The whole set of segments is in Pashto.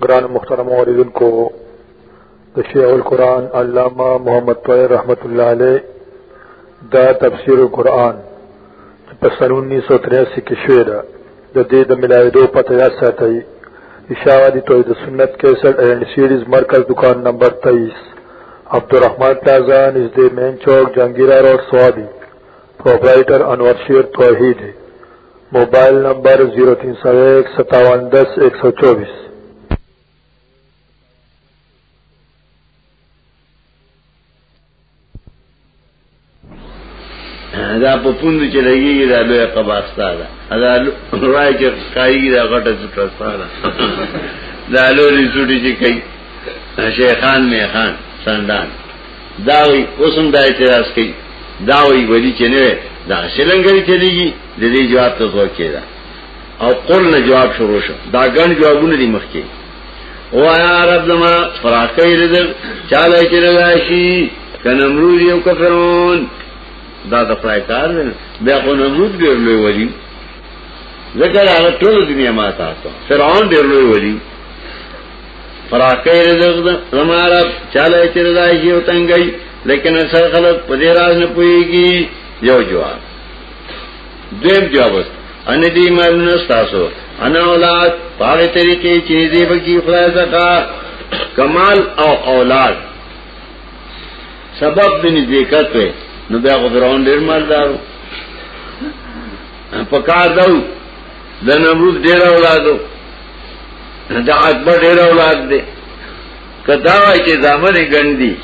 گران مخترم عوردن کو تشیع القرآن علامہ محمد طویر رحمت اللہ علیہ دا تفسیر القرآن پسن انیس سو تریاسی کی شعر دا دید ملاوی دو پتہ یاد ساتھائی اشاوادی توحید سنت کیسر اینڈ سیریز مرکز دکان نمبر تیئیس عبدالرحمن پلازا نزد مین چوک جہانگیرہ روڈ سوابی پروپرائٹر انور شیر توحید ہے موبایل نمبر 03015710124 دا په پوند چې لګيږي دا لوی قباستا ده دا راي چې کایږي دا غټه څټستا ده دا لوري څټي چې کوي شیخان میخان سندان داوی اوسم دا اعتراض کوي داوی ولی چې نه دا شلنګری چلیږي د دې جواب ته ځو کېدا او قول نه جواب شروع شو دا ګڼ جوابونه دي مخکې وایا رب زما فراقی رزق چاله چې راشي کنمرود یو کفرون دا د پای کار نه بیا خو نمرود ډیر لوی ولی ځکه هغه ټول دنیا ما تاسو فرعون ډیر لوی ولی فراقی رزق دا رمارب چالائی چی رضای شی و تنگئی لیکن اکثر خلق پدی راز نپوئی گی یو جواب دویم جواب است ان دی معلوم نستاسو انا اولاد پاگی طریقی چی دی بکی خدای زکا کمال او اولاد سبب دی نزدیکت وی نو بیا غفران دیر مالدارو پکار دو د نمرود ډیر اولادو د اکبر ډیر اولاد دی کدا وای چې ځامن ګندي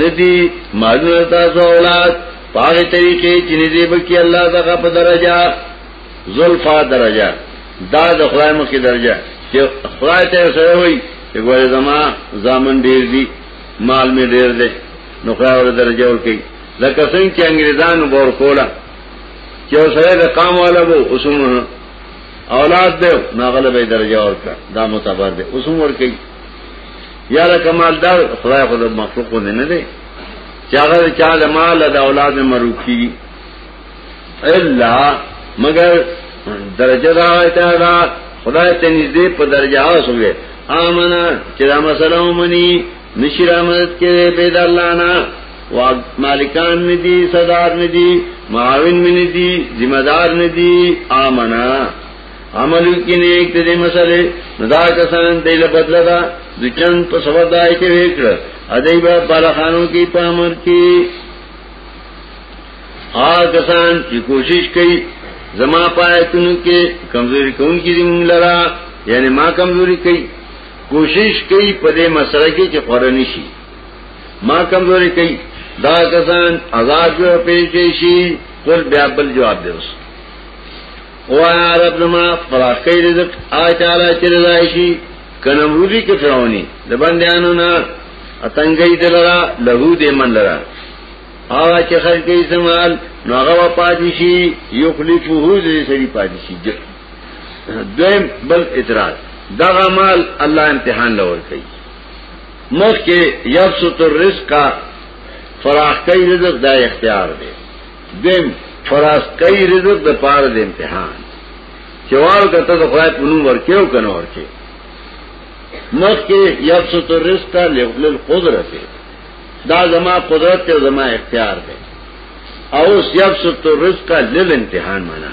ندی معلومه تاسو اولاد پاره طریقې چې دې بکی الله دغه په درجه زلفا درجه دا د خدای مخې درجه چې خدای ته سره وي چې ګوره زما ځامن ډیر دی مال می ډیر دی نو خدای ور درجه ورکړي لکه څنګه چې انګريزانو بور کوله چې سره د قام والا وو اوسم اولاد دی ناغله به درجه ورکړه دا معتبر دی اوسم ورکړي یا له کمالدار خدای خو د مخلوق نه نه دی چې هغه چا د مال د اولاد نه مروب کی الا مگر درجه دا وایته دا خدای ته نږدې په درجه اوسوي امنه چې دا مسله ومني نشی را مدد کرے بید اللہ نا مالکان ندی صدار ندی معاون میں ندی ذمہ دار ندی آمنا عمل کی نیک تیرے مسئلے ندا کسان دیل بدل دا دو چند پا سفر دائی چے ویکر ادائی با بالا خانوں کی پا عمر کی آ کسان چی کوشش کئی زما پایتنو کے کمزوری کون کی دی مونگ لرا یعنی ما کمزوری کئی کوشش کوي په دې مسله کې چې قرآني شي ما کمزوري کوي دا کسان آزاد جو پیش شي قل بیا بل جواب دی اوس او عرب نما فراخی رزق آی تعالی چې رضای شي کنمرودی کې فرعونی د بندیانو نه اتنګي دلرا لهو دې من لرا آوا چې خلک یې سمال نو هغه پادشي یخلفه دې سری پادشي دویم بل اعتراض دغه مال الله امتحان لور کوي مخ کې یبسط الرزق فراخ کوي رزق دا اختیار دی دیم فراخ کوي رزق د پاره د امتحان چوال کته د خدای په نوم ورکیو کنه ورکی مخ کې یبسط الرزق لغل قدرت دا زما قدرت او زما اختیار دی او یبسط الرزق لل امتحان معنا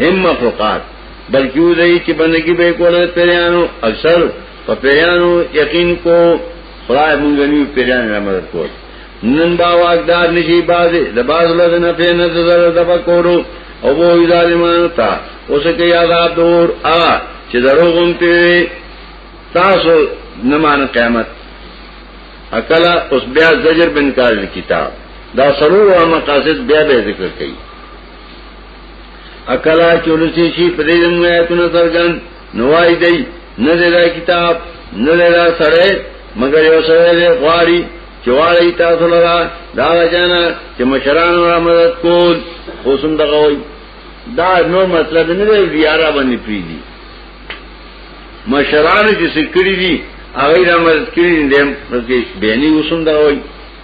هم مخلوقات بلکې و دی چې بندگی به کوله پیرانو اکثر په پیرانو یقین کو خدای مونږ نیو پیران را مدد کول نن با واقدار نشي بازه د باز له نه په نظر د بکورو او وو ظالمانو ته اوس کې یاد دور آ چې دروغون ته تاسو نمان قیامت اکلا اس بیا زجر بن کار کتاب دا سرور و مقاصد بیا بے ذکر کئی اکلا چولسی شي په دې زموږ آیتونه څرګند نوای دی نه دا کتاب نه دا سره مگر یو سره دی غواړي چې واړی تاسو لرا دا جنا چې مشران را مدد کول اوسم دغه وای دا نو مطلب نه دی زیارا باندې پیږي مشران چې سکړي دي هغه را مدد کړي دي دیم پرکې بیانی اوسم دغه وای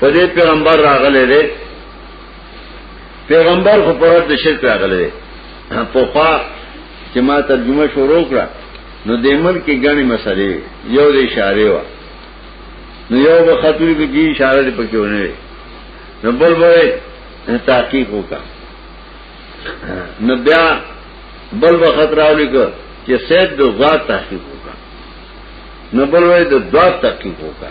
په دې پیغمبر راغله دې پیغمبر خو پر د شرک راغله په خوا چې ما ترجمه شروع کړه نو د ملک کې غني مسلې یو د اشاره و نو یو به خطرې به کی اشاره دې پکې ونه وي نو بل به تحقیق وکا نو بیا بل به خطر اولی کو چې سید د غوا تحقیق وکا نو بل وای د دوا تحقیق وکا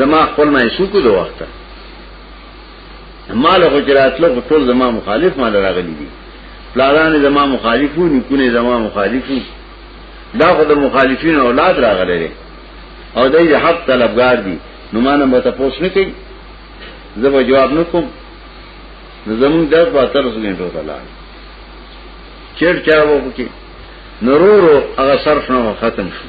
زما خپل ما شوکو د وخت مال خو جراتلو په ټول زما مخالف مال راغلي دي پلاران زما مخالفو نکونه زما مخالفو دا خو د مخالفین اولاد راغلي دي او دای حق طلبگار دي نو ما نه مت پوس نه کوي زه به جواب نه کوم زمون درس په تر څو غنټو ته لاړ چیر چا وو کې نورو هغه صرف نه ختم شو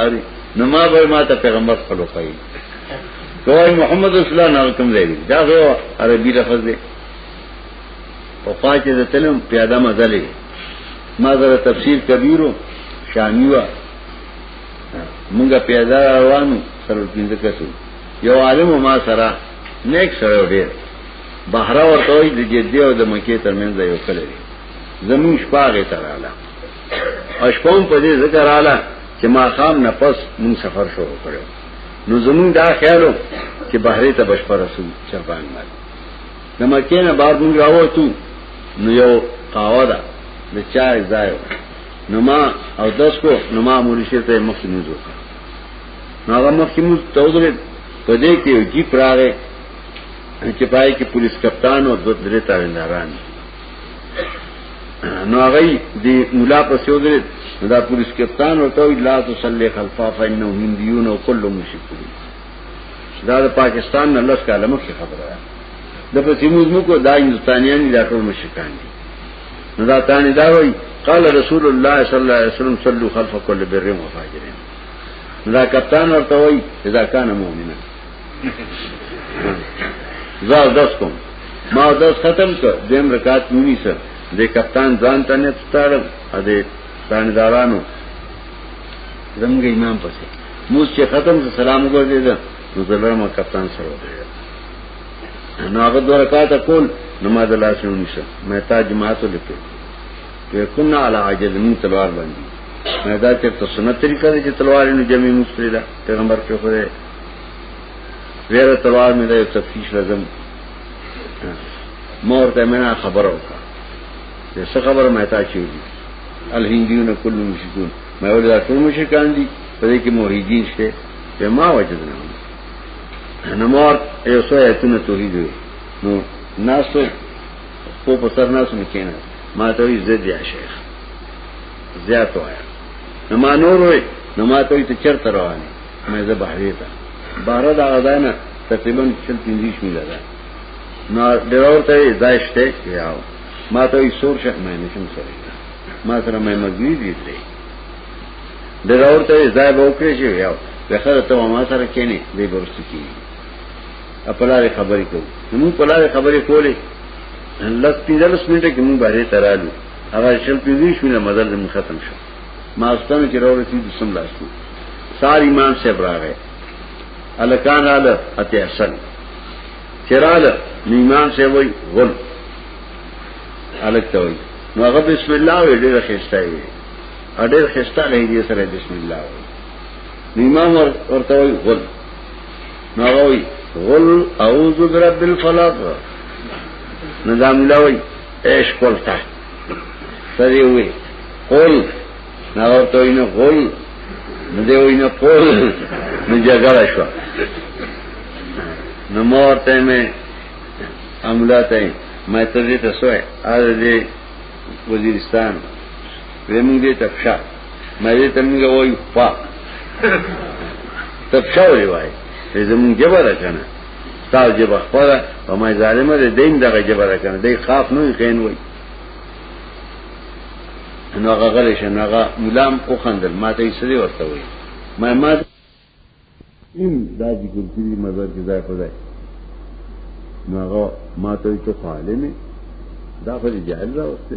اری نو ما به ما ته پیغمبر خپل وکړي کوی محمد رسول الله نو کوم دی دا غو عربي لفظ دی په پاتې د تلم پیاده مزلې ما زره تفسیر کبیرو شامیوا مونږه پیاده روانو سر پینځه کسو یو عالم ما سره نیک سره ډیر بهر ورته د جدي او د مکی ترمنځ یو کلی زمون شپاغه تراله اشپوم په دې ذکر اعلی چې ما خام نه پس مون سفر شروع کړو نو زمون دا خیالو چې بحری ته بشپر رسول چربان مال د مکه نه بار مون راوته نو یو قاوا ده د چا ځای نو ما او داس کو نو ما مونږ شته مخ نه زو نو هغه مخ کې مو توځل په دې کې یو جی پراغه چې پای کې پولیس کپتان او دوه درې تاوینداران نو هغه دی مولا په سیو درې دا پولیس کپتان ورته وی لا تصلی خلفا فإنه هنديون او كل مشركون دا د پاکستان نه لږ کاله مخکې خبره ده د پسې موږ موږ دا هندستانيان دي دا ټول مشرکان دي نو دا تانه دا وی قال رسول الله صلی الله علیه وسلم صلوا خلف كل بر وفاجر دا کپتان ورته وی اذا كان مؤمنا زه داس کوم ما داس ختم کړ دیم رکعت نونی سر د کپتان ځان ته نه ستارم ا دې ځاندارانو زمګ امام پسې موږ چې ختم ته سلام وګورځید نو زلر ما کپتان سره وګورځید نو هغه دوه رکعات کول نماز الله شنو نشه مې تا جماعت لته په کنا علی عجز من تلوار باندې مې دا چې سنت طریقه دې تلوار نو جمعي مستری دا پیغمبر په خوده ویره تلوار مې د یو تفتیش لازم مور ته مې نه خبر وکړه زه څه خبر مې تا چي دي الهندیون کل مشکون مې ول دا ټول مشکان دي په دې کې موحدین شته په ما وجد نه نه مور یو څه ایتونه توحید نو ناسو په په سر ناسو نه کېنه ما ته یې زید یا شیخ زیات وایا نو ما نور وې نو ما ته یې چرته روانه مزه بحری ته بار دا غدا نه تقریبا چل پنځیش میله ده نو ډراور ته ځای شته یاو ما ته یې سور شک مې نشم سره ما سره مې مګوی دي درې ډراور ته ځای به وکړې شي یاو په خره ته ما سره کېنی دې ورسې کی خپل خبرې کوو نو په لارې خبرې کولې لږ پیدلس منټه کې مونږ باندې ترالو هغه شل پیدې شو نه مدار دې ختم شو ماستانو چې راو رسید سم لاسو سار امام صاحب راغې الکان رااله اته احسن چراله امام صاحب وای غل الک ته وای نو هغه بسم الله وی ډېر خسته وی ډېر خسته نه دی سره بسم الله وی امام ورته وای غل نو هغه وی غل اعوذ برب الفلق نظام الله وی ايش قلته سره وي قول نه ورته وینه قول نه دی وینه قول نه جګړه شو نو مور ته مې عمله ته مې ته دې ته سوې ار دې وزیرستان ویمون دې ته ښه مې دې ته موږ وایو پا تب شاو دی وای زمون جبر کنه تا جب خپل او ما ظالم دې دین دغه جبر کنه دې خاف نه کین وای نو هغه غلې شنه هغه ملام او خندل ما ته یې سړي ورته وای ما ما ان دا ذکر کړي مزه کې ځای په ځای نو هغه ما ته ته خاله نه دا خو جاهل راوسته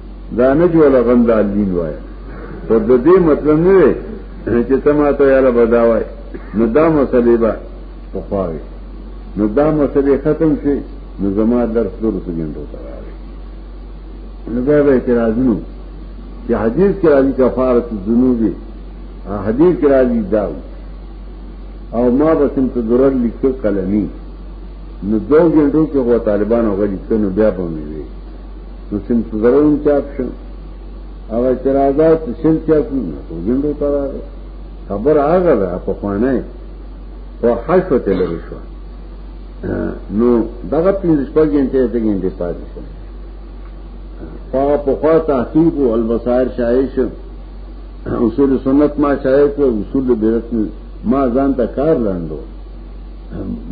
دا نه چې ولا غندا دین وای او د دې مطلب نه دی چې تماته یاره بداوای نو دا مسلې به پخواوي نو دا مسلې ختم شي نو زما درس دور سګندو ته راغی نو بیا به اعتراض نو چې حدیث کې راځي کفاره ذنوبي حدیث کې راځي دا او ما به سم ته ضرر لیکو قلمي نو دوه ګډو کې غو طالبانو غلي کنو بیا په مې نو سم زرو هم چاپ شو هغه چې راځه چې سل چاپ شو نو ګندو ته راغی خبر هغه ده په خوانه په حشو ته لري شو نو دغه پنځه شپږ غنټې ته غنټې پاتې شو په په خوا تحقیق او البصائر شایش اصول سنت ما شایع کو اصول بدعت ما ځان ته کار لاندو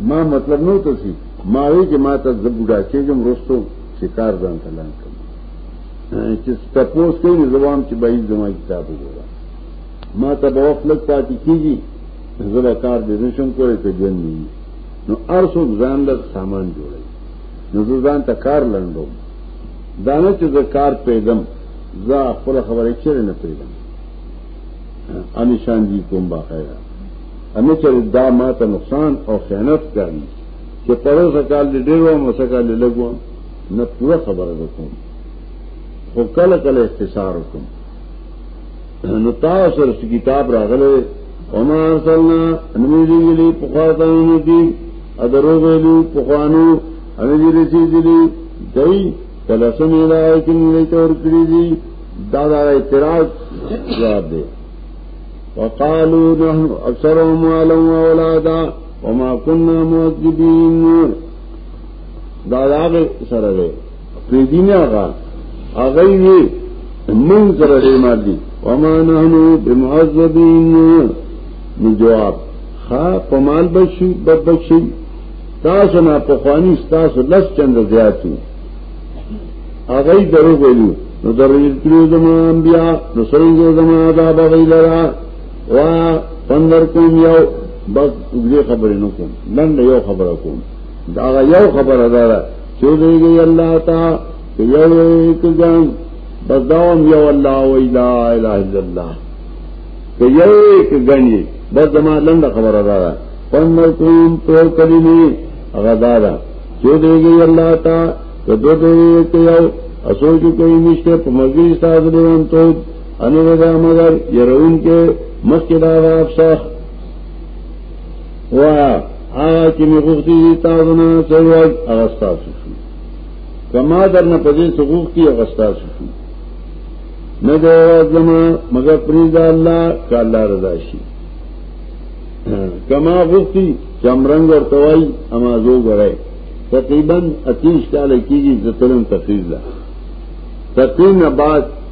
ما مطلب نو ته سي ما وی چې ما ته زبوډا چې کوم رستو چې کار ځان ته لاند کړم چې تپوس کوي زوام چې باید زما کتاب وګوره ما ته به وخت لږ پاتې کیږي زه به کار دې نشم کولی ته ژوند نه نو هر څوک ځان له سامان جوړوي نو زه ځان ته کار لنډوم دا نه چې زه کار پیدم زه خپله خبره چېرې نه پیدم انشان جی کوم باقاعده انا چل دا ما تا نقصان اور خیانت کاری چې پروسه کال دې ډېر و مسه کال دې لګو نه پوره خبره وکم خو کله کله اختصار وکم نو تاسو سره کتاب راغله وما ارسلنا نميري لي پخواتانو دي ادرو ویلو پخوانو انجي رسي دي دای تلسم الای کې نه تور کړی دي دا دا اعتراض جواب دی وقالو نحن اکثرهم علم اولادا وما كنا معذبين دا واغ سره ده په دینه هغه هغه یې من سره دې مار دي وما نحنو بمعذبين نو جواب خا پمال بشي بد بشي تاسو نه په خواني تاسو لس چند زیاتو هغه درو ویلو نو درې تلو زمو انبیا نو سره زمو عذاب غیلرا وا پندر کوم یو بس دې خبرې نه کوم نن یو خبره کوم دا یو خبره ده چې دیږي الله تا یو یک ځان بس دا یو الله و لا اله الا الله که یو یک غني بس زما لنډه خبره ده پندر کوم تو کلمې هغه دا ده چې دیږي الله تا کدو دې ته یو اسوجو کوي نشته په مګي ساز له انتو ان نه دا مگر يرون کې مخکې دا غاب صح وا هغه چې موږ دې تاسو نه سرواج اغستا شو کما درنه پدې سقوق کې اغستا شو نه دا زما مگر پریز الله کاله رضا شي کما غوتی چمرنګ ورته وای اما زو غره تقریبا 30 کال کېږي زتلم تفصیل ده تقریبا بعد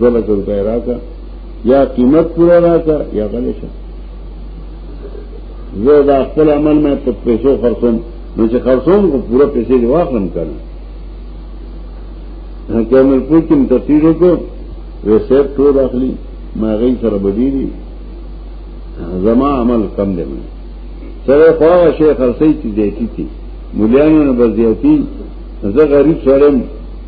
دو لکه روپے راکا یا قیمت پورا راکا یا غلی شا زه دا خپل عمل مې په پیسو خرڅوم نو چې خرڅوم خو پورا پیسې دی واخلم کنه هغه مې پوښتنه تفصیل وکړو وسیب ټول اخلي ما غي سره بدیری زما عمل کم دی مې سره خو شي خرڅې چې دیتی تي مليانو نه بزیاتی زه غریب سره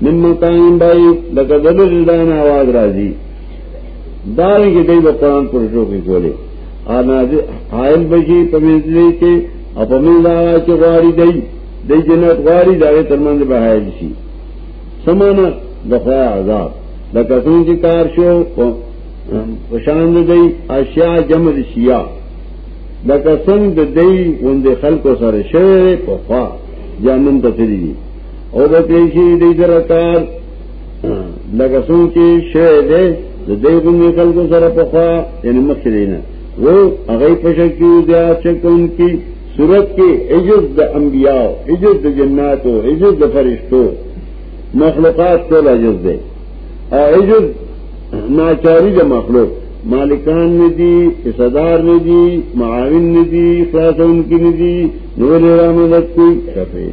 من مکان بای لکه دلو جدان آواز راځي داري کې دوی په قران پر شو کې کولې انا حائل بشي په منځلې کې او په منځه چې غواړي دی د جنت غواړي دا ترمن به حائل شي سمانه دغه عذاب لکه څنګه چې کار شو په شان دی اشیاء جمع شیا لکه څنګه د دی وند خلکو سره شوه په خوا جانم ته تللی او به پیشی دی درکار لکه څنګه چې شوه دی د دې غونې خلکو سره په خوا یعنی مخ دی نه و هغه په شکیو دی چې کوم کی صورت کې عجز د انبیاء عجز د جناتو عجز د فرشتو مخلوقات ټول عجز دی او عجز ناچاری د مخلوق مالکان نه دي صدار نه دي معاون نه دي خلاصون کې نه دي نور رحمت کوي شفیع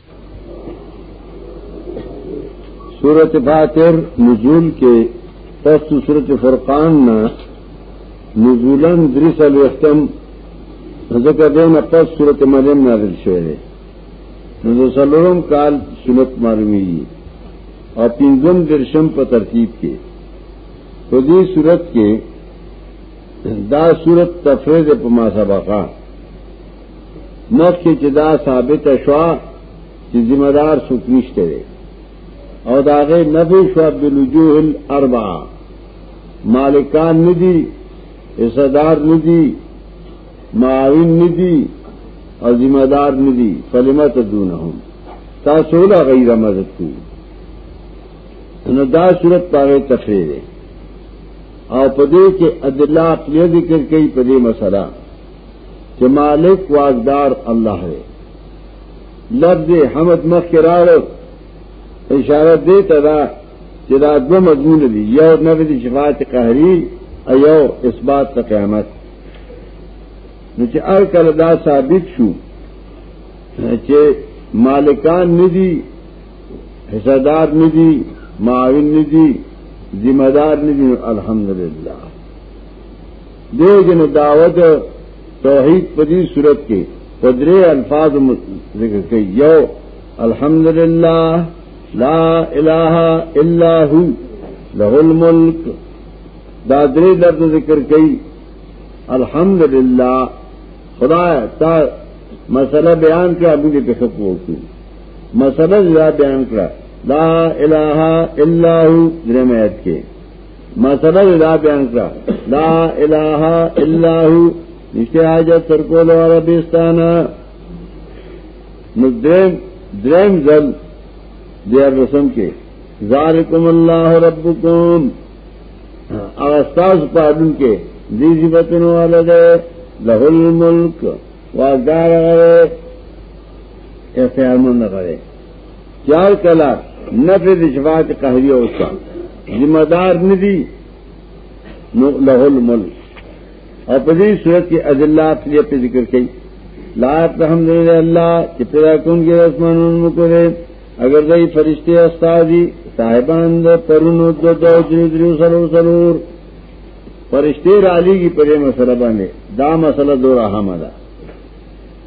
سورت فاتر نزول کے پس سورت فرقان نا نزولن دریس الوختم ذکر دین پس سورت مریم نازل شعر ہے نزول سلورم کال سنت معلومی ہے اور پنزم درشم پر ترتیب کے خودی صورت کے دا صورت تفرید پما سبقہ مخکې چې دا ثابت شوا چې ذمہ دار څوک نشته دی او دا غي نبي شوا بلوجوه الاربعه مالکان ندي حصدار ندي معاون ندي او ذمہ دار ندي فلمت دونهم تاسو لا غیر مدد کو نو دا صورت پاره تفریح او پدې کې ادله عقلیه ذکر کوي پدې مسله چې مالک واقدار الله دی لفظ حمد مخ کې راړو اشاره دې ته دا چې دا دوه مضمون دي یو نبی د شفاعت قهري او یو اثبات ته قیامت نو چې ار کله دا ثابت شو چې مالکان ندي حصہ دار ندي معاون ندي ذمہ دار ندي الحمدلله دې جن دعوت توحید په دې صورت کې په درې الفاظ ذکر کوي یو الحمدلله لا اله الا هو له الملک دا درې لفظ ذکر کوي الحمدلله خدای تا مسله بیان کړه ابو دې په خپل وکړي مسله بیان کړه لا الہ الا هو درمیت کې مسله دا بیان کړه لا اله الا هو نشته حاجت تر کول عربستان نو دریم دریم ځل دیر رسم کې ذالکم الله ربکم اغستاز پادن کې دې صفاتونو والا ده له الملک واګار غره اختیار مونږ غره چار کلا نفی دی شفاعت قهری او شا ذمہ دار ندی نو له الملک او په دې صورت کې اذلات یې په ذکر کړي لا الحمدلله الله چې پیدا کوم کې اسمانونو مکره اگر دای فرشتي استادي صاحبان د پرونو د دوه درې درې سلو سلور فرشتي را لېږي په دې مسله باندې دا مسله دوه رحمه ده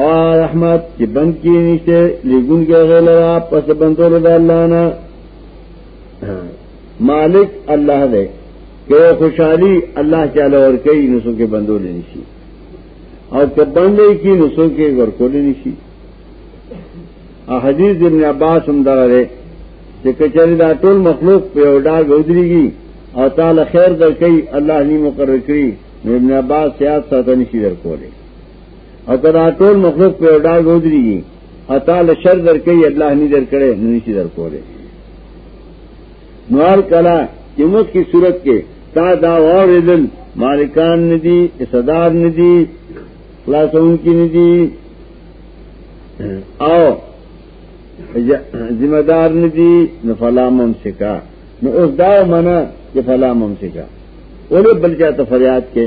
او رحمت چې بند کې نشته لګون کې غل را پس بندول د الله نه مالک الله دې کې خوشحالي الله تعالی ور کوي نو څوک بندول نشي او که بندې کې نو څوک ور کول نشي ا حدیث ابن عباس هم دا لري چې کچري دا ټول مخلوق په وډا غوډريږي او تعالی خیر درکې الله ني مقرر کړی ابن عباس سیاست ساتنی شي درکوله او کدا ټول مخلوق په ډاګ ودرېږي اتا له شر درکې الله نه درکړي نه نشي درکوله نور کلا چې موږ کی صورت کې تا دا اوریدل مالکان ندي صدار ندي خلاصون کې ندي او ذمہ دار ندي نو فلا ممسکا نو اوس دا منه چې فلا ممسکا ولې بل چاته فریاد کې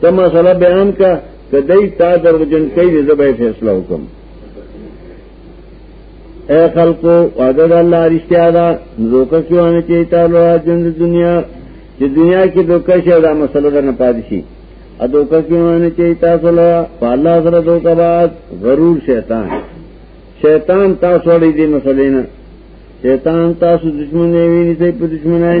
ته مسله بیان کا کدی تا دروژن کوي دې زبې فیصله وکم اے خلقو وعده الله رښتیا ده زوکه کیونه چې تعالی راځن د دنیا چې دنیا کې دوکه شه دا مسله ده نه پاتې شي ا دوکه کیونه چې تاسو له الله سره دوکه بعد ضرور شیطان شیطان تاسو لري دې مسلې نه شیطان تاسو دشمن نه ویني سي په دشمنای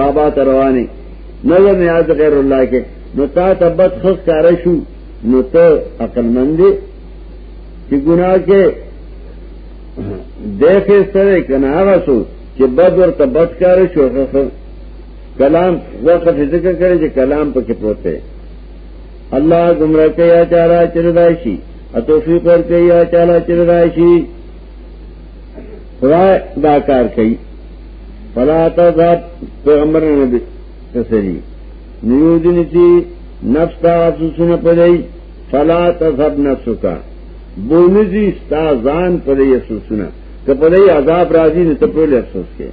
بابا ته روانه نه یم یاد غیر الله کې نو تا ته بد خخ کار شو نو ته عقل مند چې ګناه کې دیکھے سرے کنا غسو چې بد ورته بد کار شو کلام وقت ذکر کړي چې کلام پکې پروت دی الله گمراه کوي اچارا چرداشي اتوفیق ور کوي اچارا چرداشي خدای دا کار کوي فلا تذهب پیغمبر نبی تسلی نیو دن چی نفس تا افسوسونه پدای فلا تذهب نفسك بونزی ستا ځان پدای افسوسونه ته پدای عذاب راځي نو ته په افسوس کې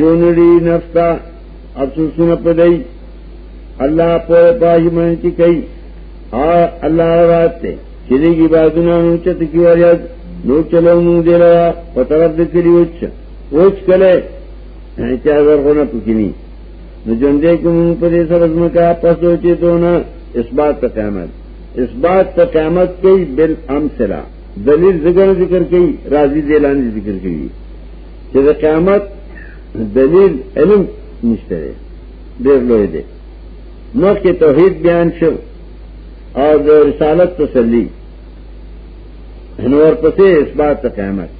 یو نړی نفس تا افسوسونه پدای الله په پاجمان کی کوي آ الله راته چلی کی بادونا نو چت کی وریاد نو چلو مونگ دیلا پا طرف دکلی اوچ اوچ کلے چا ورغونا پکنی نو جندے کی مونگ پا دے سر ازمکا پس اوچے دونا اس بات تا قیامت اس بات تا قیامت کئی بل امسلا دلیل ذکر ذکر کئی راضی دیلانی ذکر کئی چا دا قیامت دلیل علم نشترے دیر لوئے دے مخ کے توحید بیان شو او د رسالت تسلی نور پسې اثبات قیامت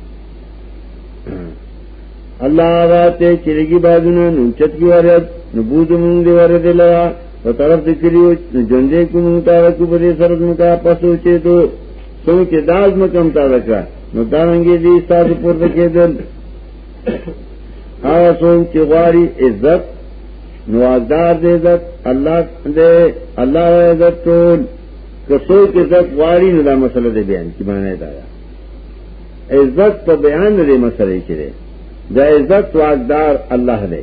الله راته چرګي بازونه نو چتګي ورد نو بوز مونږ دی ورد لرا په طرف دې کړیو نو ژوندې کوم تا کو په دې سره نو کا پسو چې ته سوچ داز مکم تا لکا نو دانګي دې تاسو پورته کېدل هغه څوک چې غواړي عزت نوازدار دے عزت اللہ دے اللہ عزت ٹول کسو کے عزت واری ندا مسئلہ دے بیان کی معنی دارا عزت پا بیان دے مسئلہ کی دے دا عزت واقدار اللہ دے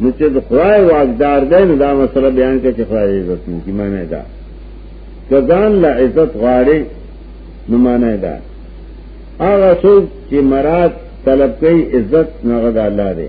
نو چې د خدای واقدار دی نو دا مسله بیان کړي چې خدای عزت نو کی معنی دا کزان لا عزت غواړي نو معنی دا هغه څوک چې مراد طلب کوي عزت نه غدا الله دی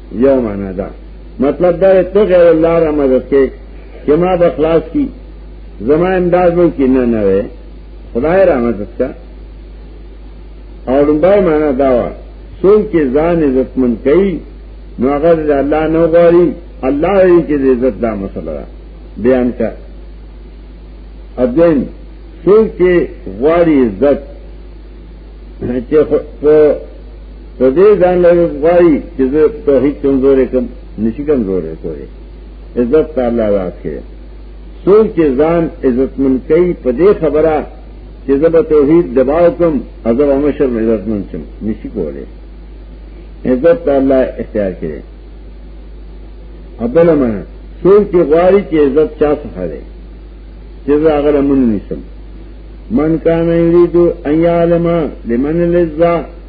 یو معنا ده مطلب دا دی ته غیر الله را مدد کې چې ما به خلاص کی زما امداد مې کې نه نه وي خدای را مدد کا او لومبای معنا دا و څوک چې ځان عزتمن کوي نو هغه د الله نه غواړي الله یې چې د عزت دا مسله ده بیان کا اذن څوک چې غواړي عزت چې په په دې ځان له غواړي چې زه توحید کمزورې کم نشي کمزورې کوي عزت تعالی راکړي څوک چې ځان عزتمن کوي په دې خبره چې زه به توحید دباو کوم ازو مشر عزتمن شم نشي کولی عزت تعالی اختیار کړي ابل ما څوک چې غواړي چې عزت چا څخه لري چې زه هغه لمن نشم من کان یرید ان یعلم لمن لذا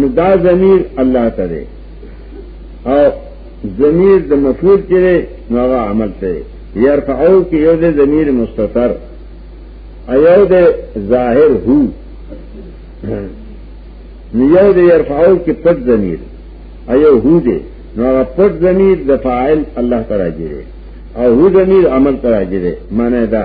نو دا ضمیر الله ته دی او ضمیر د مفعول چره نو هغه عمل ته يرفعو کې یو د ضمیر مستتر ایو د ظاهر هو نو یو د يرفعو کې پټ ضمیر ایو هو دی نو هغه پټ ضمیر د فاعل الله تعالی دی او هو ضمیر عمل تعالی دی معنی دا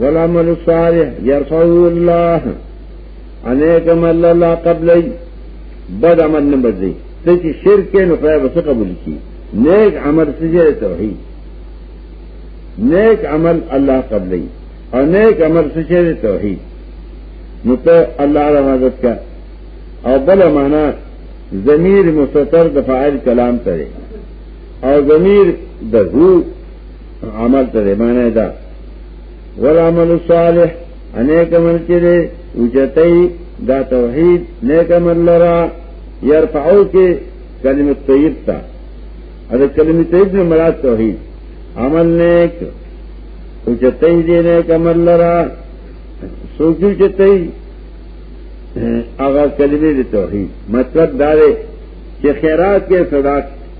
والعمل الصالح يرفعه الله انیکم الله لا قبل بد عمل نه بدلی ته چې شرک کې نو خدای به څه قبول کړي نیک عمل سجه توحید نیک عمل الله قبلی او نیک عمل سجه توحید نو ته الله را مدد کا او بل معنا ضمیر مستتر د فاعل کلام کرے او ضمیر د هو عمل ته دی معنی دا والعمل الصالح انیک عمل چې دی وجتای دا توحید نیک عمل لرا يرفعو کې کلمه طیب تا دا کلمه طیب نه مراد توحید عمل نیک وجتای دی نیک عمل لرا سوچو چې تای هغه کلمه دی توحید مطلب دا دی چې خیرات کې صدقه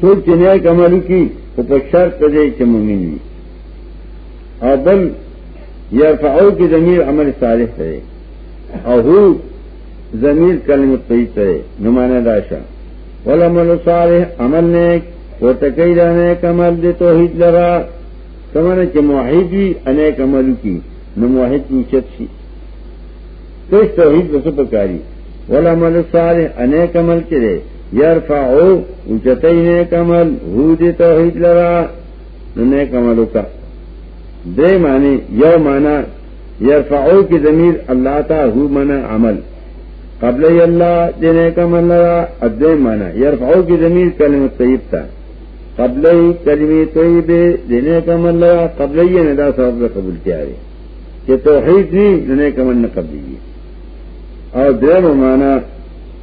څوک چې نه کمالو کی او په شرط دی چې مؤمن وي او بل يرفعو کې ضمیر عمل صالح دی او هو ضمیر کلمه طیب دی نو معنا دا شه ولعمل صالح عمل نیک وتکید نیک عمل دی توحید لرا کمنه چې موحد وي انیک عملو کی نو موحد اوچت شي تش توحید بس پکاري ولا عمل صالح انیک عمل کړي یرفعو اوچتای نیک عمل هو دی توحید لرا نیک عملو کا دری معنی یو معنی یرفعو کی ضمیر اللہ تا هو معنی عمل قبل اللہ دی نیک عمل لرا ادری معنی یرفعو کی ضمیر کلمت طیب تا قبل کلمی طیب دی نیک عمل لرا قبل یہ ندا سبب قبول کیا رہے کہ توحید نہیں نیک عمل نہ قبلی اور درم معنی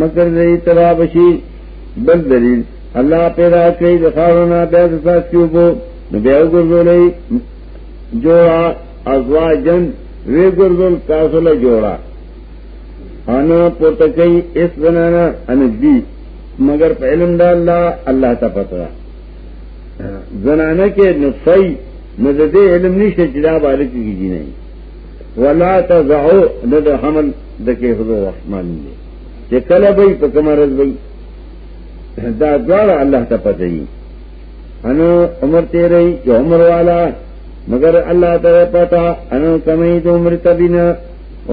مگر دې ترا بشي بل دلیل الله پیدا کړی د خارونه بیا د تاسو کېبو نو بیا وګورځولې جوړا ازواجن وی ګورځول تاسو له جوړا انا پورته کوي اس زنانا ان دي مگر په علم د الله الله ته پتره زنانه کې نصي نو د دې علم نشته چې دا باندې کیږي نه ولا تزعو د حمل د کې حضور رحمان دی چې کله به په کمرز وي دا دواړه الله ته پته وي انو عمر تیرې یو عمر والا مگر الله ته پتا انو کمی د عمر تبینا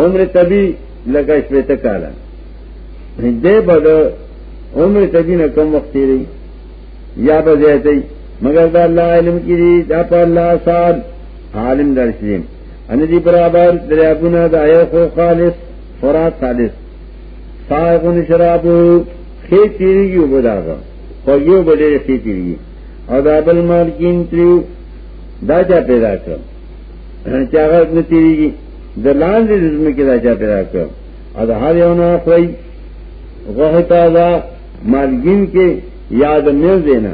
عمر تبی لکه شپې ته کاله دې بد عمر تبینا کم وخت تیرې یا به زیاتې مگر دا الله علم کې دا په الله صاحب عالم درشیم ان دی برابر دریابونه د ایو خو خالص فرات خالص سائغن شرابو خې تیریږي وبداغه خو یو بډې خې تیریږي او دا بل مالکین تریو دا چا پیدا کړ چې هغه نه تیریږي د لاندې رزم کې دا چا پیدا کړ او دا هر یو نه خوای غوه تازه مالګین کې یاد مې زینا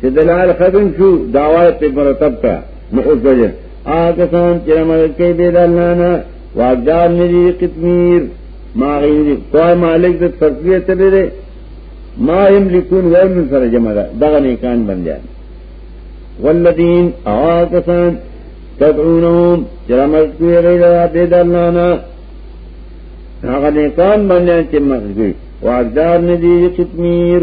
چې دلال ختم شو داوا په مرتب کا نو اوس وجه هغه سان چې عمل کوي به الله نه واجدار مری قتمیر ما غیر کوه مالک د تقوی ته لري ما هم لیکون ور من سره جمع ده دغه نه کان بندیا والذین هغه سان تدعونهم چې عمل کوي غیر به الله نه هغه نه کان بندیا چې مخګي واجدار مری قتمیر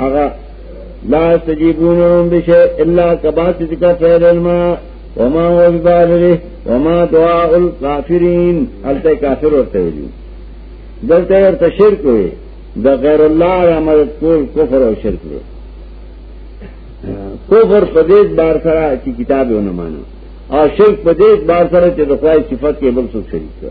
هغه لا تجيبونهم بشيء الا كباسط كفير الماء وما هو ببالغه وما دعاء الكافرين الته کافر ورته ویلو دلته ورته شرک وي د غیر الله را مدد کول کفر او شرک دی کفر په دې بار سره چې کتاب یې نه مانو او شرک په دې بار سره چې د خدای صفات کې بل څه شریک کړ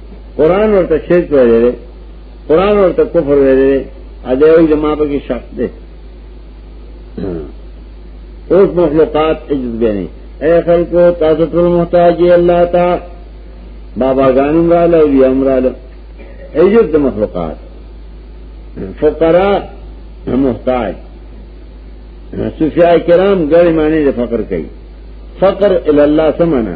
قران ورته شرک ویل دي قران ورته کفر ویل دي ا دې وي جما په کې شک دي اوس مخلوقات عجز به نه اے خلکو تاسو ټول محتاج یې الله تا بابا غانم را له وی امر له عجز د مخلوقات فقرا محتاج صوفیاء کرام ګړې معنی د فقر کوي فقر ال الله سمانا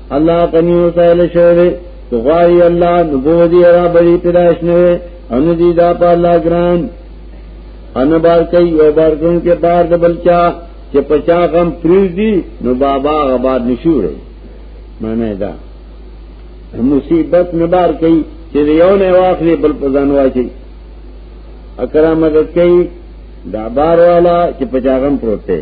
الله کني وسائل شوی تو غواړي الله نبو دي را بری پیدائش نه ان دي دا په الله ګران ان بار کوي او بار کوم کې بار د بلچا چې پچا غم پریز دي نو بابا غباد نشوره معنی دا مصیبت نه بار کوي چې یو نه واخلي بل په ځان واچي اکرامت کوي دا بار والا چې پچا غم پروت دی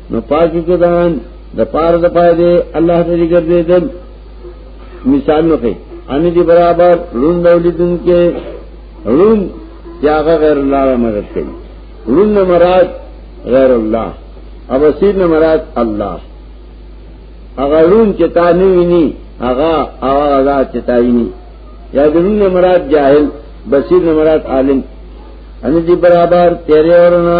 نو پاکی کدان د پار د پای دی الله ته دې ګرځیدل مثال نو کوي ان دي برابر لون دولیدن کې لون یاغه غیر الله مدد کوي لون نه مراد غیر الله او وسیل نه مراد الله هغه لون چې تا نه ویني هغه هغه ذات چې تا ویني یا لون نه مراد جاهل بصیر نه مراد عالم ان دي برابر تیرې ورنه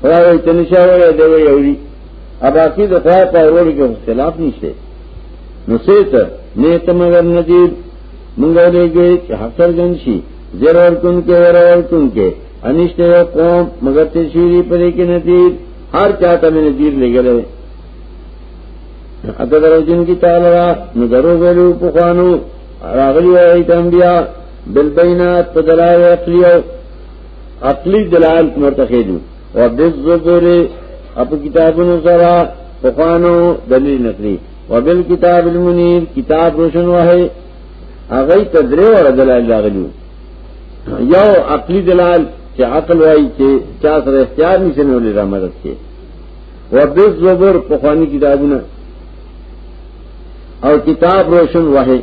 خدای وایي چې نشه وایي دی وایي اوري ابا کې د خدای په ورور کې اختلاف نشته نو سیت نه ته مگر نذیر مونږ لګي چې حقر جن شي زیر ور کون کې ور ور کون کې انشته قوم مگر ته شيری پرې کې نذیر هر چاته مې نذیر لګلې اته درو جن کی تعالی را نو درو ویلو په خوانو راغلی وایي تم بیا بالبینات په دلایل عقلیو عقلی دلال مرتخی دو و بالزبر اپا کتابونو سرا پخوانو دلیل نقلی و بالکتاب المنیر کتاب روشن وحی اغی تدری و ردلائی لاغلیو یو عقلی دلال چه عقل وائی چه چا سر اختیار نیسنو لی را مدد چه و بالزبر پخوانی کتابونو او کتاب روشن وحی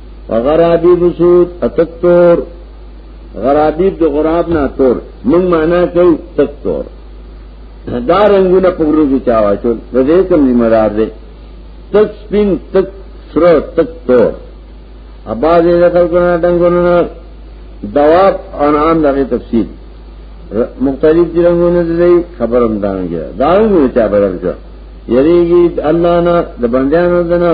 غرابی بسود اتکتور غرابی د غراب نه تور موږ معنا کوي تکتور دا رنگونه په ورو کې چاوا شو د دې کوم ذمہ دار دی تک سپین تک سر تک تور ابا دې د خلکو نه ډنګونه دواب انعام دغه تفصیل مختلف دي رنگونه دي خبرم دانګه دا رنگونه چا بدل کړ یریږي الله نه د بندیانو دنه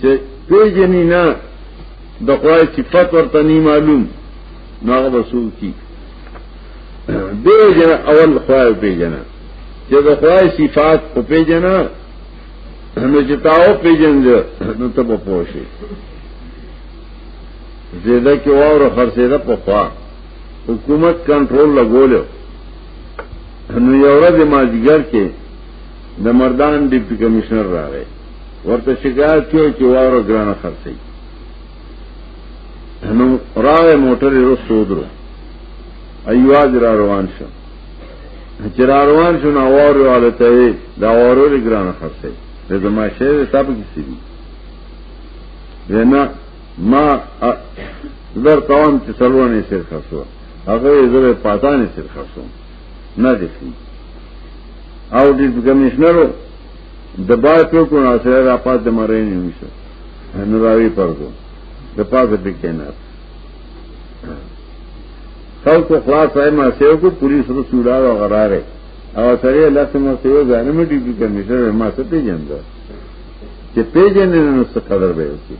چې پیژنې نه د خدای صفات ورته نه معلوم نو هغه وسوب کی دې جن اول خدای پیژنه چې د خدای صفات په پیژنه نو چې تاو پیژنځ نو ته په پوښې زیده کې واوره خرڅېده په خوا حکومت کنټرول لګولیو نو یو ورځ مازیګر کې د مردان ډیپټي کمشنر راغی ورته شکایت کیو چې واوره ګرانه خرڅي نو راغی موټر یې رسو درو ایواز را روان شو چې را روان شو نو واوره حالته دا واوره ګرانه خرڅي زما شعر تاسو کې سړي نه ما در توان چې سلوانه سر خرڅو هغه زره پاتانه سر خرڅو نه دي او د کمشنر د بار په کو نه سره را پات د مړې نه نشو نو راوي پرګو د پاتې پکې نه خلق و خلاص آئے ماسیو کو پولیس رسول آئے وغرارے او سرے اللہ سے ماسیو زانمٹی کی کمیشن ہے ماستے جاندہ چې پیژنې نو څه قدر به وکړي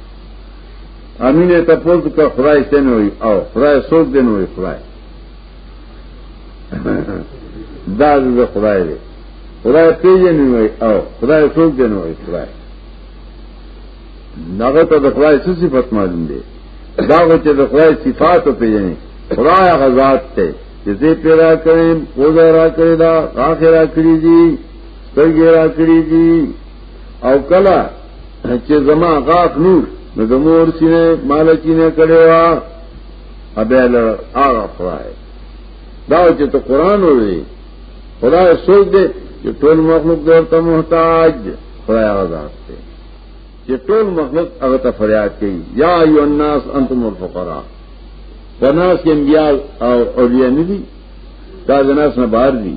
امینه ته پوز کا خدای سن وي او خدای سوک دین وي خدای دا د خدای دی خدای پیژنې وي او خدای سوک دین وي خدای داغه ته د خدای څه صفت معلوم دی داغه ته د خدای صفات پیژنې خدای غزاد ته چې دې پیدا کړم او زه را کړی دا اخر را کړی دي سترګې را کړی دي او کلا چې زما غاف نور نو د مور سینه مال چینه کړي وا ابه لر هغه خدای دا چې ته قران وې خدای سوچ دې چې ټول مخلوق درته محتاج خدای هغه ذات دی چې ټول مخلوق هغه ته فریاد کوي یا ای الناس انتم الفقراء وناس انبیاء او اولیاء ندي دا جناس نه بار دي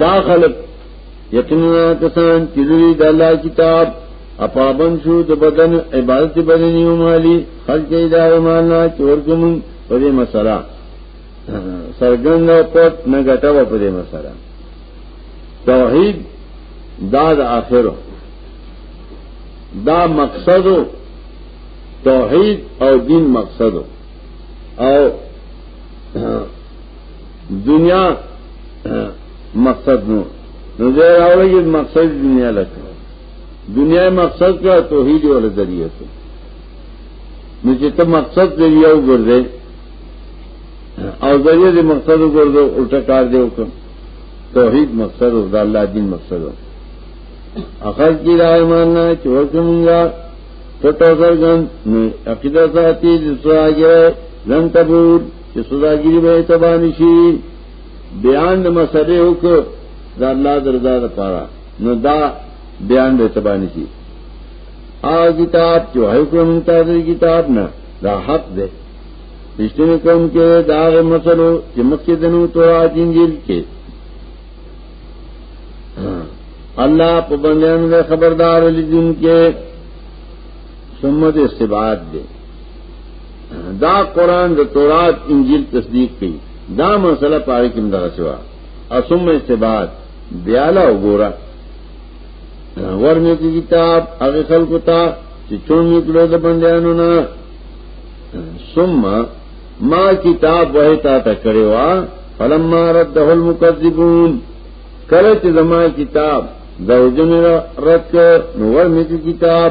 دا خلق یقینا کسان چې دوی د الله کتاب اپابن شو د بدن عبادت بدني او مالی خلق یې دا مالنا چور کوم په دې مسله سرګن او پټ نه غټاو په دې مسله توحید دا د اخرو دا مقصد توحید او دین مقصد او دنیا مقصد نو نو زه راوړی چې مقصد دنیا لکه دنیا مقصد کا توحید ول ذریعہ ته نو چې ته مقصد ذریعہ وګرځې او ذریعہ دې مقصد وګرځو الټا کار دی وکړه توحید مقصد او د الله دین مقصد او اخر کی رائے ماننا چې ورکمږه ته تاسو ګان عقیده ساتي د سوال جواب لن تبور چې سوداګری به تبانی شي بیان د مسلې وک د الله درزا لپاره نو دا بیان به تبانی شي آ کتاب چې وایو کوم تاسو کتاب نه دا حق دی رښتینی کوم کې دا غو مسلو چې مکه دنو تورات انجیل کې الله په بندیانو خبردار لیدونکو سمت استباد دی دا قرآن دا تورات انجیل تصدیق کی دا مسئلہ پاری کم دا سوا اسم استباد بیالا و گورا ورمی کی کتاب اغی خلقو تا چی چون نکلو دا بندیانو نا سم ما کتاب وحی تا تا کرے وا فلما رده المکذبون کله چې زما کتاب د وجنه رات نو ورمې کتاب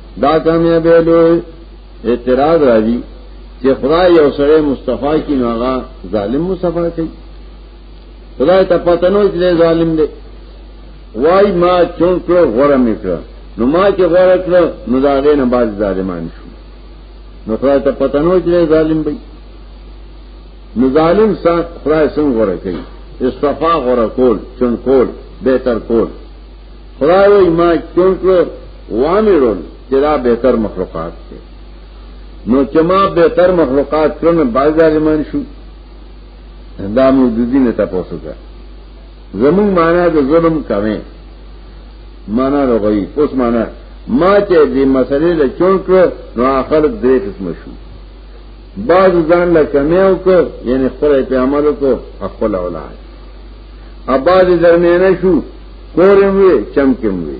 دا کامیاب لوی اعتراض راځي چې خدای یو سره مصطفی کی نوغه ظالم مصطفی کوي خدای ته پته نو چې ظالم دی وای ما چون کړو غره میکړه نو ما چې غره کړو نو دا غې نه باز ظالمان شو نو خدای ته پته نو چې ظالم دی نو ظالم سا خدای څنګه غره کوي استفا غره کول چون کول بهتر کول خدا وی ما چون کړو وامرون چې دا بهتر مخلوقات دي نو چې ما بهتر مخلوقات کړنه باز ظالمان شو دا مو د دې نه تاسو ته زمون معنا د ظلم کمه معنا رغوي اوس معنا ما چې دې مسلې له چون کړو نو اخر درې قسم شو بعض ځان له کمه او کو یعنی خپل په عملو کو خپل اولاد اباز درمیانه شو کورم وی چمکم وی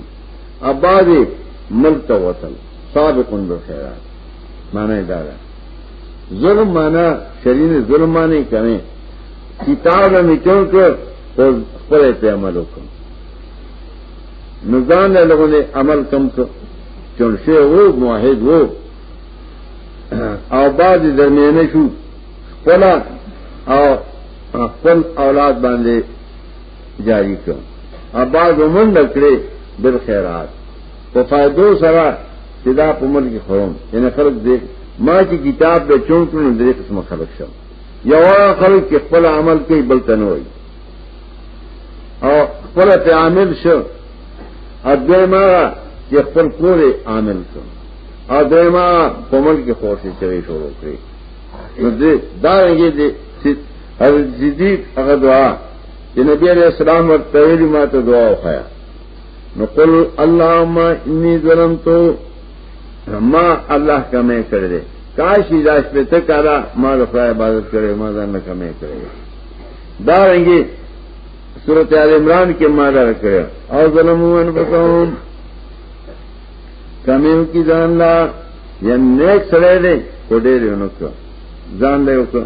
اباد ملک ته وطن سابقون بالخيرات معنی دا ده ظلم معنی شرین ظلم معنی کنه کتاب می چون کر او خپل په عمل وکم نزان له لوګو نه عمل کم کو چون شه وو موحد وو او بعد درمیانه شو خپل او خپل اولاد باندې جاری کړ اباز ومن لکړې بل خیرات په فائدو سره چې دا په ملک کې خورم یعنی خلک دې ما چې کتاب د چون کړو درې قسم خلک شم یو خلک چې خپل عمل کوي بل تنوي او خپل په عامل شو ا دې ما چې خپل پورې عامل شو ا دې ما په ملک کې خوشي چوي شروع کړې نو دې دا یې دې چې هر دې هغه دعا چې نبی عليه السلام ورته ویلي ما ته دعا وخایا نو قل اللهم اني ظلمت ما الله کمه کړې ده کاش دا شپه ته کارا ما د خدای عبادت کړې ما ځان کمه کړې دا رنګي سورته ال عمران کې ما دا کړې او ظلمو ان بقوم کمیو کی ځان لا یم نیک سره ده کوډې رونو ځان له وکړه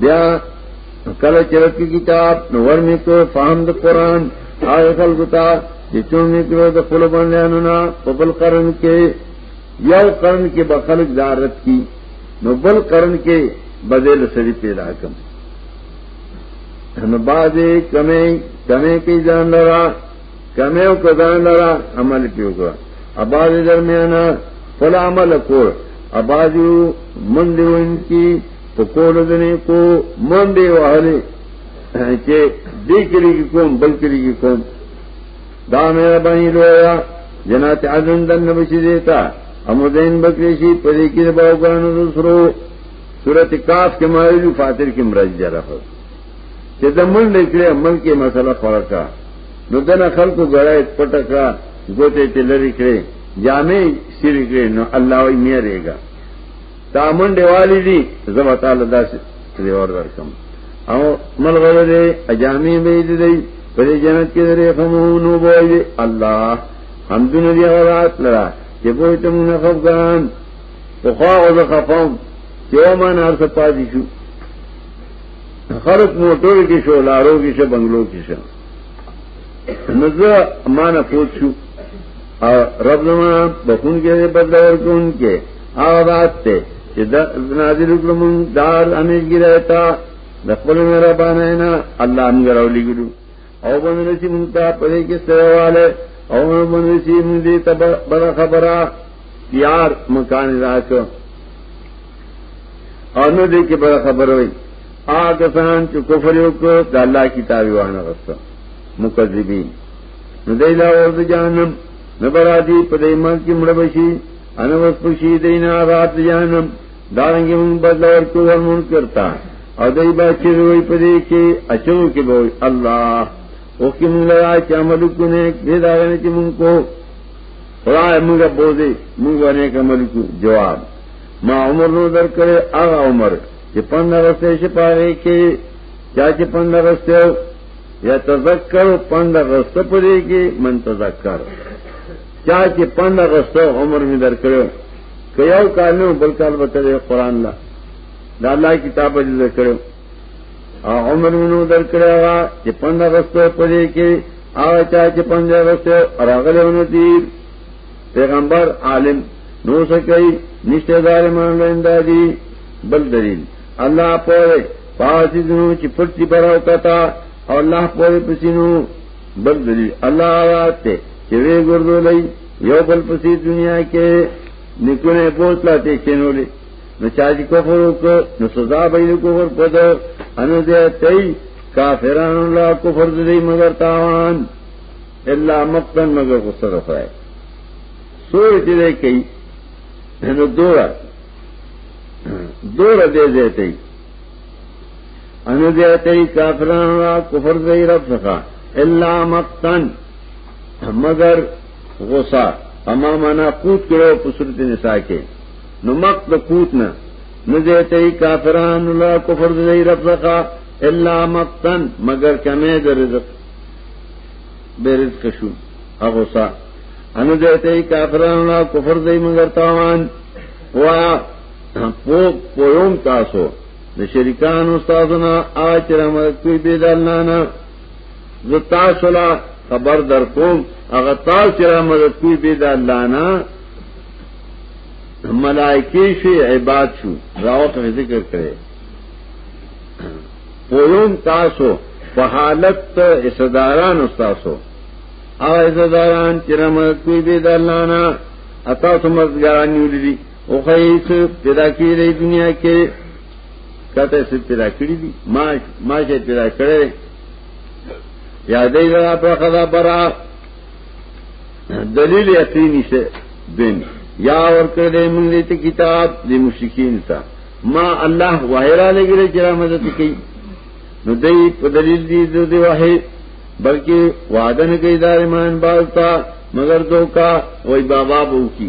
بیا کله چرت کی کتاب نو ورمی کو فهم د قران هغه خلکو ته چې چون می کړو د خپل باندې اننا په بل قرن کې یو قرن کې به خلک دارت کی نو بل قرن کې بدل سړي پیدا کم نو بازه کمه کمه کې ځان لرا کمه او کزان لرا عمل پیو کړه اباز درمیانا فلا عمل کو ابازو من دیو ان کی په کول د نه کو منډه وهلې چې دې کلی کې کوم بل کلی کې کوم دا مې باندې لویا جنات عدن دن نبشي دیتا امودین بکری شي په دې کې باوګانو دوسرو سورت کاف کې مایو فاتر کې مرز جره هو چې د مل نکړې مل کې مسله فرقه نو دنه خلکو غړای پټکا ګوتې تلری کړې جامې سری کړې نو الله یې میریږي تا منډه والی دي زما تعالی داسې دی اور درکم او ملغره دې اجامي به دې دی په جنت کې درې خمونو بوي الله حمدونه دی غرات لرا چې په تم نه خفقان په خوا او خفاو چې ما نه ارث پاتې شو خرق موټر کې شو لارو کې شو بنگلو کې شو نزه ما نه پوت شو او رب زمان بخون کې بدلور کون کې هغه ذات ته چې د نازل کړم دار امیږي رہتا د خپل مهربانه نه الله موږ راولي ګلو او باندې چې موږ ته پرې کې سواله او باندې چې موږ دې ته بل خبره یار مکان راځو او نو دې کې بل خبره وي آګه سان چې کفر یو کو د الله کتاب وانه غوښته مکذبین نو دې لا ورځ جانم نبرادی په دې مل کې مړ بشي انا وس پوشی دینا عذاب جہنم دارنگی من بدلور کو ورمون کرتا او دای با چې وی پدې کې اچو کې به الله او کې موږ لا چې عمل کو نه دې دا نه چې موږ کو خدای موږ بوزي موږ باندې عمل کو جواب ما عمر نو در کړې هغه عمر چې پنځه ورځې شي پاره کې چا چې پنځه ورځې یا تذکر پنځه ورځې پدې کې من تذکر چا چې پند غسته عمر می درکړو که یو کال نو بل کال به تل قران لا دا الله کتاب دې درکړو او عمر می نو درکړو هغه چې پند غسته پدې کې هغه چا چې پند غسته راغله ونه دي پیغمبر عالم نو سکی نشته ظالمان لنده دي بل دلیل الله په پاسی دنو چې پټي براو کتا او الله په پسینو بل دلیل الله آیات ته چې وی ګرځولې یو بل پسې دنیا کې نکونه بوتلا ته کینولې نو چا چې کفر وکړ نو سزا به یې کفر پدو ان دې تئی کافرانو لا کفر دې مگر تاوان الا مقتن مگر غصه راځي سوچ دې کوي نو دوه دوه دې دې ته انو دے اتری کافران را کفر دے رب سخا الا مقتن مگر غصہ اما مانا قوت کرو پسرت نساء کے نو مقت قوت نا نو دے اتری کافران را کفر دے رب سخا الا مقتن مگر کمی دے رزق بے رزق شو اغصہ انو دے اتری کافران را کفر دے مگر تاوان وایا پو پویوم تاسو د شریکان استادنا آج رحمت کوي بيد الله نه ز تاسو لا خبر در کوم هغه تاسو رحمت کوي بيد الله نه ملائکه شي عبادت شو راوت ذکر کړي پویوم تاسو په حالت استداران استادو او استداران چې رحمت کوي بيد الله نه اتا سمجھګاران نیولې دي او خیس پیدا کړی دی دنیا کې کته څه پیدا کړی دی ما ما چې پیدا کړی یادې را په خدا برا دلیل یقیني شه دین یا اور کړه دې مونږ دې کتاب دې مشکین تا ما الله وایرا لګره چې را مدد کوي نو دې په دلیل دې دې وحی بلکې وعده نه کوي دارمان باز تا مگر دوکا وای بابا بو کی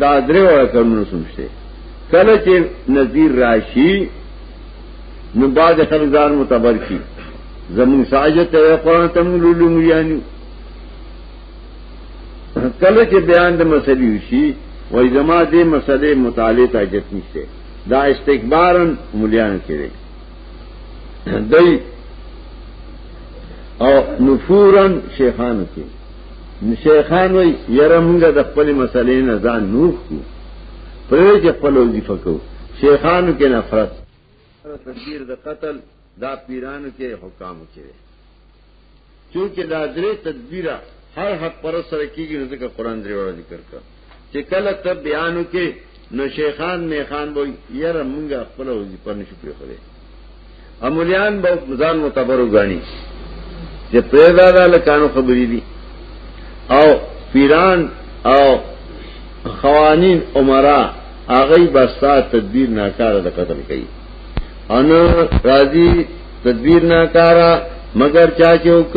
دا درې وړه کارونه سمشته کله چې نذیر راشي نو بعد خلک ځان متبر کی زمون ساجت ته قرآن تم لولو مریانی کله چې بیان د مسلې وشي وای زما دې مسلې مطالعه ته جت نشته دا استکبارن مليان کړي دای او نفورن شیخان کړي شیخان وی یره مونږه د خپل مسلې نه ځان نوخ کو پرې چې خپل وظیفه کو شیخانو کې نفرت تدبیر د قتل دا پیرانو کې حکام کې چونکه دا درې تدبیره هر حق پر سره کیږي نو ځکه قران درې وړه ذکر کړ چې کله ته بیانو کې نو شیخان میخان وای یره مونږه خپل وظیفه نشو پرې خوري امولیان به ځان متبرو غاڼي چې پیدا دا لکانو خبرې دي او پیران او خوانین عمرا هغه بستا تدبیر ناکاره د قتل کوي ان راضی تدبیر ناکاره مگر چا چې وک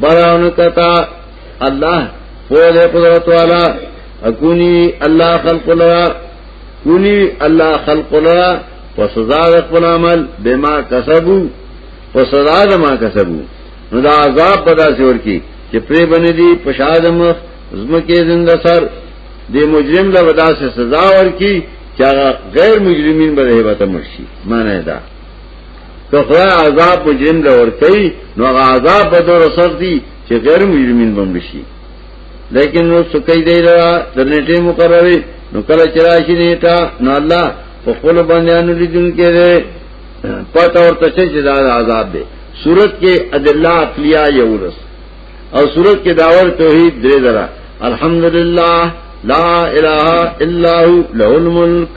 براون کتا الله فوز قدرت والا اکونی الله خلق لرا کونی الله خلق لرا په سزا د خپل عمل بما کسبو په سزا د ما کسبو نو دا عذاب پدا سور کی چې پرې باندې دی پشاد مخ زمکه زنده سر د مجرم له ودا سے سزا ورکی چې غیر مجرمین به هیبت مرشي معنی دا که خدای عذاب مجرم له ورکړي نو هغه عذاب به دور سخت دي چې غیر مجرمین بم شي لیکن نو سکه دی لا درنټه مقرره نو کله چې راشي نیټه نو الله په خپل باندې لیدون کې ده پته ورته چې دا عذاب دی صورت کې ادله عقلیه یورس او صورت کې داور توحید درې درا الحمدلله لا اله الا هو له الملک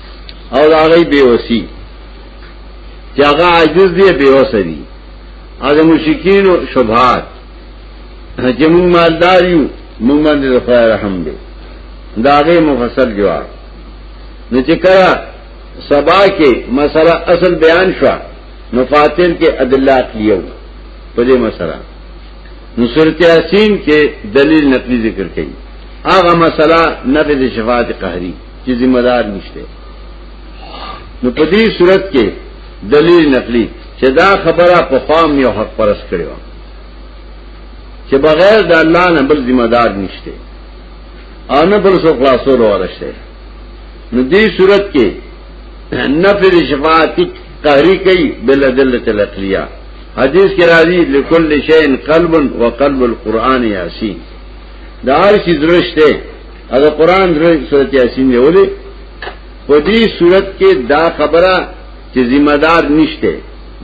او دا غي بے وسی چې هغه عاجز دی بے وس دی او د مشکین او شبهات چې موږ مالدار یو موږ باندې د خدای رحم دی دا غي مفصل جواب نو چې کړه سبا کې مسله اصل بیان شو نو فاتر کې ادله کلیو په دې مسله نو سورته یاسین کې دلیل نقلی ذکر کړي هغه مسله نفذ شفاعت قهری چې ذمہ دار نشته نو په دې صورت کې دلیل نقلی چې دا خبره په قام یو حق پرس کړی و چې بغیر د الله نه بل ذمہ دار نشته او نه بل څوک خلاصول ورشته نو دې صورت کې نفی د شفاعت قهری کوي بل دلت العقلیه حدیث کې راځي لكل شيء قلب وقلب القرآن ياسين دا هر شي درشته اگر قرآن روی صورت یاسین دے اولی پا دی صورت کے دا خبرہ چی ذمہ دار نشتے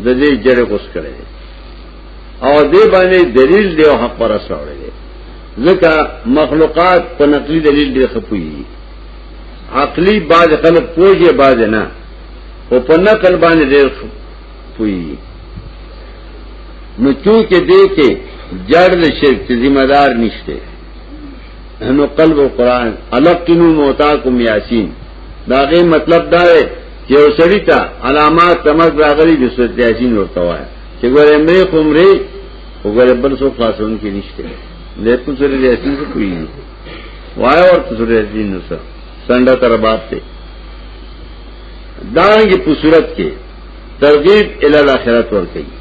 دا دے جڑے کس کرے دے او دے بانے دلیل دے و حق پر اسوڑے دے ذکا مخلوقات پا نقلی دلیل دے خپوئی دی عقلی بعض خلق پوجے بعض نا او پا نقل بانے دے خپوئی دی نو چونکہ دے کے جڑ دے شرک چی ذمہ دار نشتے نو قلب او قران الګ تینو موتا کوم یاسین دا غي مطلب دا دی چې وسړی ته علامات تمز راغلي د سورۃ یاسین ورته وای چې ګوره مې کومري وګوره بل څو خلاصون کې نشته دې په سورۃ یاسین څه کوي وای ورته سورۃ یاسین نو سره سنده تر باب ته دانګي په صورت کې ترغیب ال الاخرت ور کوي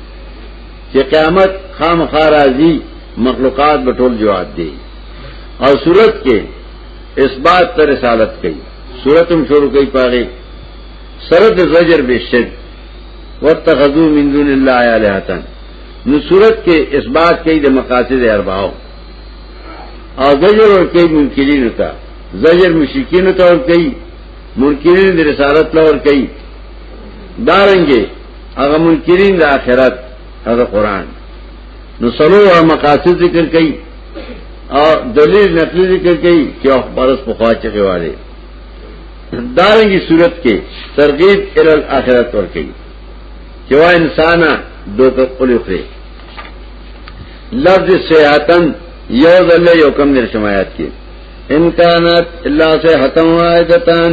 چې قیامت خامخا راځي مخلوقات به ټول جواب دي او صورت کې اثبات تر رسالت کوي صورت هم شروع کوي پاره سرد زجر به شرک واتخذوا من دون الله الهه نو صورت کې اثبات کوي د مقاصد اربعو او زجر ور کوي منکرین ته زجر مشرکین ته ور کوي منکرین د رسالت لور کوي دارنګي هغه منکرین د آخرت هغه قران نو سلو او مقاصد ذکر کړي او دلیل نقلی ذکر کړي چې او پرس په خوا چغه والے دارنګي صورت کې ترغیب ال الاخرت ور کوي چې وا انسان دوکه خپل خره لفظ سیاتن یو ذل یو کم نرشمایات کې ان کانت الا سیحتن واحدتان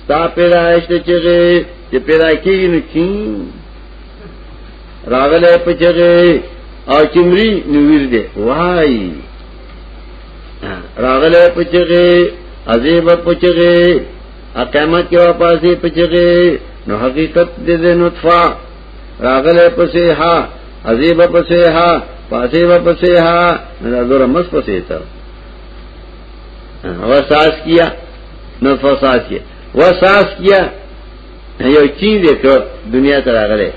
ستا پیدایش ته چغه چې پیدا کیږي نو چین راغله په چغه او چمری نو ویر دی وای راغله په چغه عذاب په چغه اقامت کې واپسې په چغه نو حقیقت دې د نطفه راغله په سه ها عذاب په سه ها پاسه په سه ها نو زره مس په سه ته وساس کیا نو فساد کیا وساس کیا یو چین دې کو دنیا ته راغله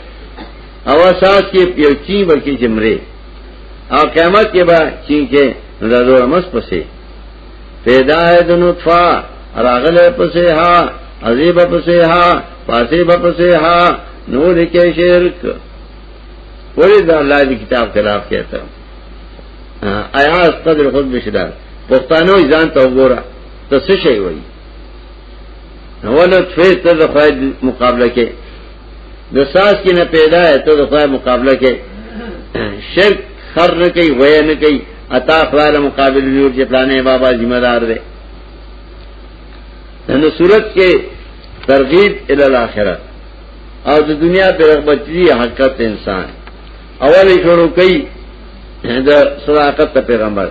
او وساس کې یو چین بلکې جمره او قیامت کې به چین کې نظر مس پسې پیدا ہے د نطفه راغله پسې ها عذاب پسې ها پاسې پسې ها نور کې شرک ولې دا الله دی کتاب خلاف کہتا ہوں ایاز قدر خود بشدار پښتانو ځان ته وګوره ته څه شي وای ولت فیت ته د خدای مقابله کې د ساس کې نه پیدا ہے ته د خدای مقابله کې شرک خر نه کوي وای نه کوي عطا خدای مقابله جوړ چې پلانې بابا ذمہ دار دی نو صورت کې ترغیب ال الاخره او د دنیا پر رغبت دی حقیقت انسان اول شروع کئی دا صداقت تا پیغمبر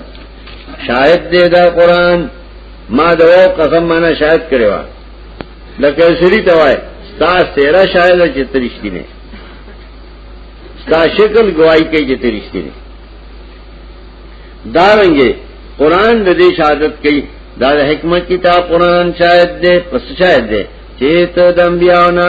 شاید دے دا قرآن ما دواو قسم مانا شاید کرے وا لکه سری توائی ستا سیرا شاید ہے چی ترشتی نے ستا شکل گوائی کئی چی ترشتی نے دارنگے قرآن دا دے شہادت کئی دا دا حکمت کتاب قرآن شاید دے پس شاید دے چیت دا انبیاءنا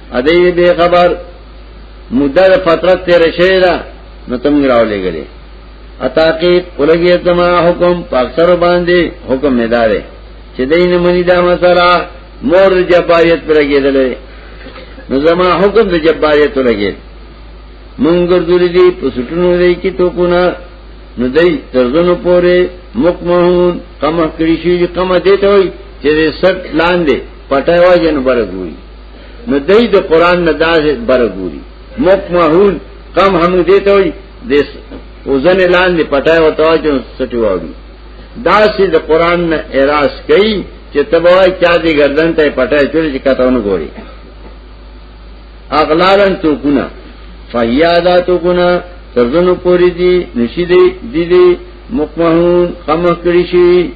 ادی به خبر مدد فترت تیر شوی دا نو تم راو لګلې اتا کې ولګي زما حکم په اکثر باندې حکم نه دارې چې دین منی دا مسله مور جباریت پر کېدلې نو زما حکم د جباریت لګې مونږ ګرځولې دي په سټونو دی کې توپونه نو دای ترزنو پورې مکمهون قمه کړی شي قمه دیته وي چې سټ لاندې پټایواجن برګوي نو دای د قران نه داز برګوري مکمحون کم هم دې ته وي د وزن لاندې پټای وته چې سټي وړي دا سي د قران نه اراس کوي چې تبوای چا دې گردن ته پټای چوري چې کتاونه ګوري اغلالن تو ګنا فیادا تو ګنا ترزنو پوری دي نشي دي دي مکمحون خمه کړی شي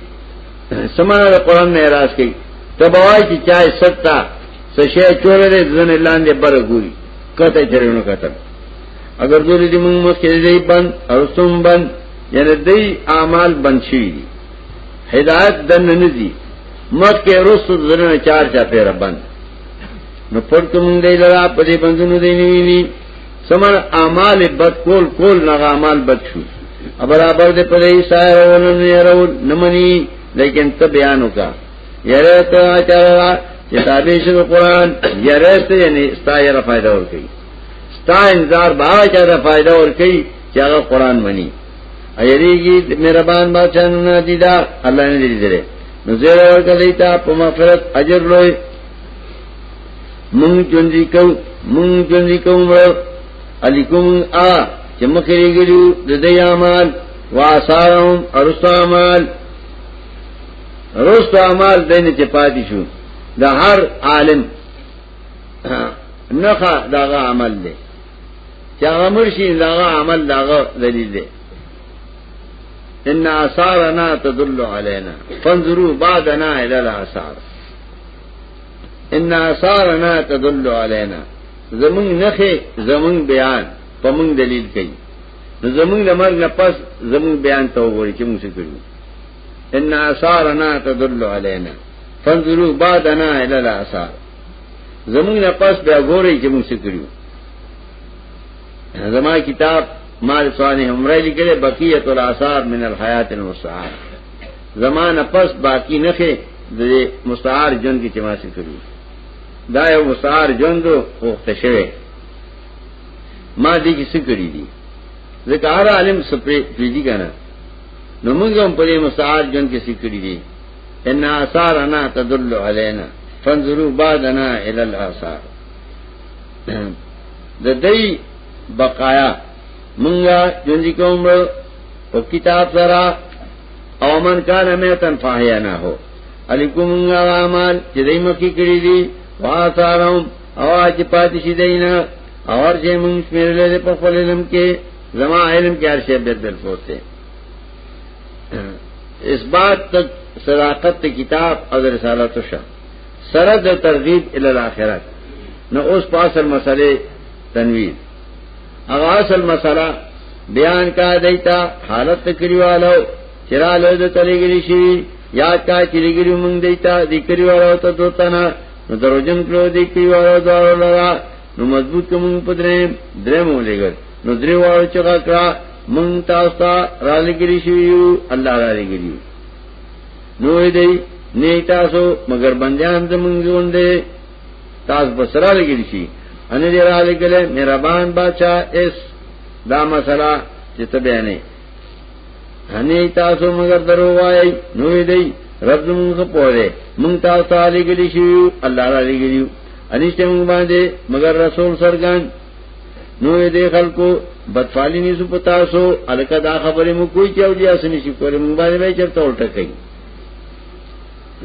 سمانه د قران نه راز کی تبوای چې چای ستا سشه چوره دې ځن لاندې بر ګوري کته چرونو کته اگر دوی دې موږ مخکې دې بند او سم بند یعنی دې اعمال بند شي هدایت دن نه دي مخکې رسو ځن چار چا پیر بند نو پړ کوم دې لرا په دې بندونو دې نیوی سمن اعمال بد کول کول نه اعمال بد شو برابر دې پرې سایرول نه يرول نمني لیکن ته بیان وکا یره ته اچارا چې تابع شو قران یره ته یعنی ستایره فائدہ ور کوي ستا انذار با چا دا فائدہ ور کوي چې هغه قران مني ایریږي مهربان بادشاہ نه دی دا الله نه دی درې نو زه ورکړی ته په مغفرت اجر لوی مونږ ژوندۍ کو مونږ ژوندۍ کو مړ علیکم آ چې مخې ګلو د دې اعمال واسارم ارستو اعمال ارستو اعمال دینه چې پاتې شو د هر عالم نخا داغه عمل دی چې هغه مرشي داغه عمل داغه دلیل دی ان آثارنا تدل علينا فانظروا بعدنا الى الاثار ان آثارنا تدل علینا زمون نخې زمون بیان په مونږ دلیل کوي نو زمون د مرګ نه پس زمون بیان ته وګورئ چې موږ څه کړو ان آثارنا تدل علینا فانظروا بعدنا الى الاثار زمون نه پس بیا وګورئ چې موږ څه کړو زما کتاب مال صالح عمره لیکل بقیت الاثار من الحیات المستعار زمانه پس باقی نخې د مستعار جون کې چماسي کړو دا یو مستعار جون دو وخت شوه ما دې کې څه کړی دي ځکه هر عالم سپری پیږي کنه نو موږ هم په دې مستعار جون کې څه کړی دي ان آثار انا تدل علينا فانظروا بعدنا الى الاثار د دې بقایا مونږه جون دي کوم په کتاب سره او من کان میتن فاحینا هو علیکم اعمال چې دای مکی کړی دي واسارم او چې پاتې شي دینه اور چې موږ شمیرلې په خپل علم کې زما علم کې هر شی به در پوته اس بات تک صداقت کتاب او رسالت شو سره د ترغیب ال الاخرت نو اوس پاسل مسئله تنویر هغه اصل مسله بیان کا دیتا حالت کریوالو چرا له د تلګری شي یاد کا چې لګری مونږ دیتا د کریوالو ته دوتنه نو دروجن کړو د کریوالو دوارو لرا نو مضبوط کوم په درې درې مو لګر نو درې وارو چې کړه مونږ تاسو ته را لګری شي الله را لګری نو دې نه تاسو مگر بندیان زمونږ ژوند تاس بسرا لگل شی ان دې را لګل مهربان بچا اس دا مسله چې ته بیانې هني تاسو مگر درو وای نو دې رب موږ په دې موږ تاسو ته لګل شی الله را لګلیو انشته موږ باندې مگر رسول سرګان نو دې خلکو بدفالی نیسو پتا سو الکه دا خبره مو کوئی چاو دیا سنشی کوله موږ باندې به چرته الټه کوي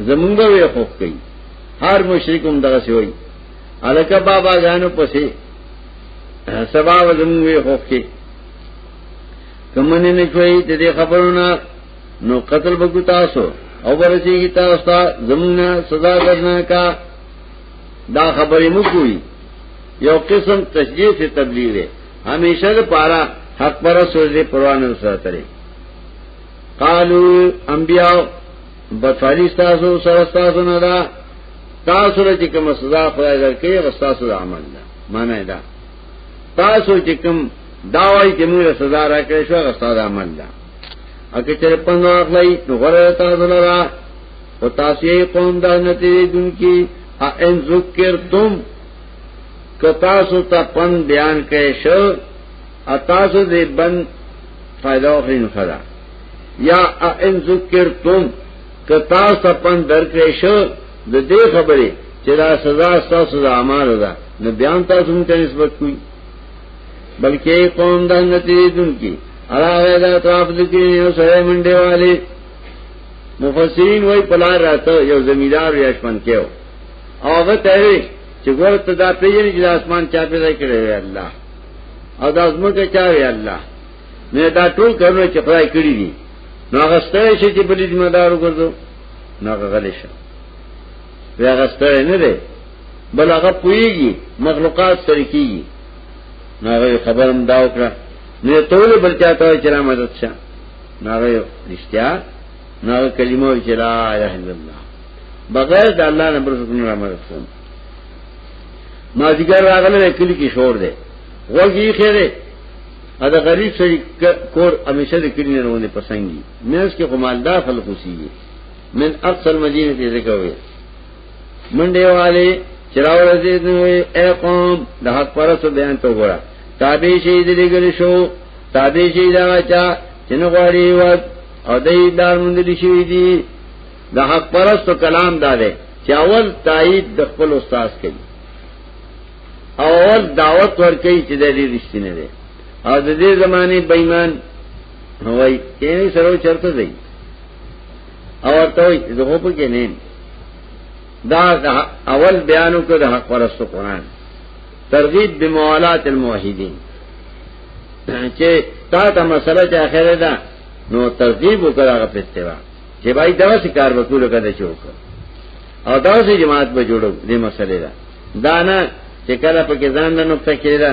زمونږ به یې خوښ کوي هر مشرک هم دغه سی وایي الکه بابا غانو پسې سبا زمونږ به خوښ کوي کمنه نه کوي د دې خبرونه نو قتل بګو تاسو او ورسیږي تاسو ته زمونه سزا درنه کا دا خبرې مو کوي یو قسم تشجیع سے تبلیغ ہے ہمیشہ دا پارا حق پر سوزے پروانو ساترے قالو انبیاء بطفالی ستاسو سر ستاسو نه دا تاسو له چې کوم سزا خدای درکې غستاسو د عمل دا معنی دا تاسو چې کوم داوی چې موږ سزا راکړې شو غستاسو د عمل دا اګه چې پنځه اخلي نو غره تاسو لرا او تاسو یې قوم د نتی دن کی ان ذکر تم کتاسو ته پن بیان کړي شو اتاسو دې بن فائدہ اخرین خدا یا ان ذکر تم کتا سپن درکړې شو د دې خبرې چې دا سزا تاسو د اعمال ده نو بیان تاسو ته نسبت کوي بلکې قوم د نتیجې دن کی علاوه دا طرف ذکر یو سره منډه والے مفسرین وای پلار راته یو زمیدار یشمن کېو هغه ته چې ګور ته دا پیژنې چې اسمان چا پیدا کړی دی الله او دا زموږ چا وی الله نه دا ټول کارونه چې خدای کړی دي نو هغه ستړی شي چې بلی ذمہ دار وګرځو نو هغه غلی شي بیا هغه ستړی نه دی بل هغه پويږي مخلوقات سره کیږي نو هغه خبرم دا وکړه نه ټول بل چاته چې را مدد شه نو هغه رښتیا نو هغه کلمه چې لا اله الا الله بغیر د الله نه بل څه نه را مدد کوم ما ذکر راغله کلی کې شور دی وږي خیره ا د غریب سړي کور همیشه د کلی نه ونه پسنګي مینس کې قمالدار خلک وسیږي من اقصى المدینه دې ذکر وي منډه والے چراو رضی نو اے قوم د حق پرسو بیان تو ګورا تابع شي دې لګل شو تابع شي دا چا چې نو غواړي وخت او دای دار مونږ دي شي دي د حق پرستو کلام دا دی چې اول تایید د خپل استاد کوي او اول دعوت ورکړي چې د دې رښتینه ده او د دې زمانه بېمان هوای کینې سره چرته دی او ته زه په کې نه دا اول بیانو کې د حق پرستو قران ترغیب بموالات الموحدین چې تا ته مسله چې اخره ده نو ترغیب وکړه غو په استوا چې بای دا شکار وکړو کده چې وکړه او دا سه جماعت به جوړو دې مسلې دا دا نه چې کله په کې ځان نه نقطه کېده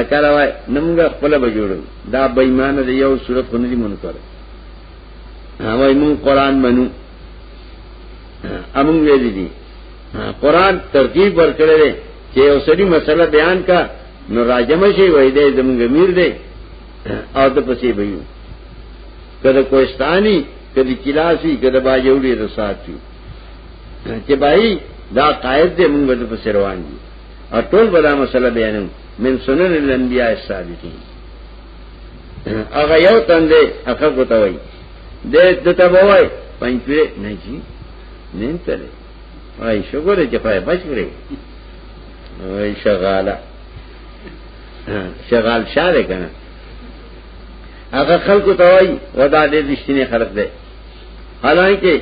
اکاله وای نمګه خپل به جوړو دا بېمان دی یو صورت خو نه دی مونږ کړو وای مونږ قران منو امون ویل دي قران ترتیب ورکړل دی چې یو سړي مسله بیان کا نو راجم شي وای دې زمونږ میر دی او د پسې به یو کله کوستانی کله کلاسی کله باجوړي رساتي چې بای دا قائد دې موږ د پس روان دي او ټول بلا مسله بیانو من سنن الانبیاء السابقین هغه یو تندې اخر کوته وای دې دته وای پنځه نه جی نن تر وای شکر چې پای بچ کړې وای شغاله شغال شاله کنه هغه خلکو ته وای ودا دې رښتینی خلک دی حالانکه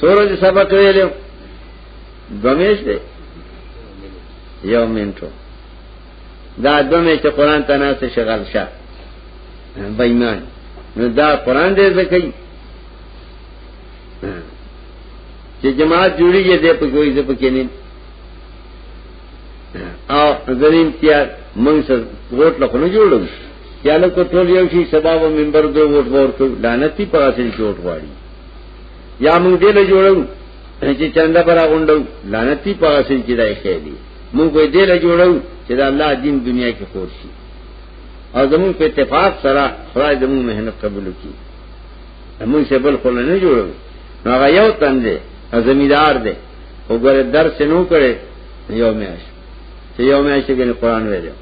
سورج سبق ویلو دومیش دی یو منټو دا دومې چې قران ته نه څه شغل شه بېمان نو دا قران دې زکې چې جماعت جوړیږي دې په کوئی ځپ کې نه او زرین تیار موږ سره ووټ لکه نه جوړو یاله کو ټول یو شي سبا و منبر دو ووټ ورکړو لعنتی پر اصل جوړ واړي یا موږ دې له جوړو چې چنده پر غونډو لعنتی په غسل کې دای خېلي موږ دې له جوړو چې د الله دین دنیا کې خور شي او زمون په اتفاق سره خدای زمون مهنت قبول کړي موږ څه بل خل نه جوړو نو هغه یو تن دی زمیدار دی وګوره درس نو کړي یو میاش چې یو میاش کې قرآن ویلو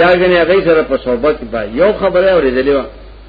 یا غنه هغه سره په صحبت کې یو خبره اورېدلې و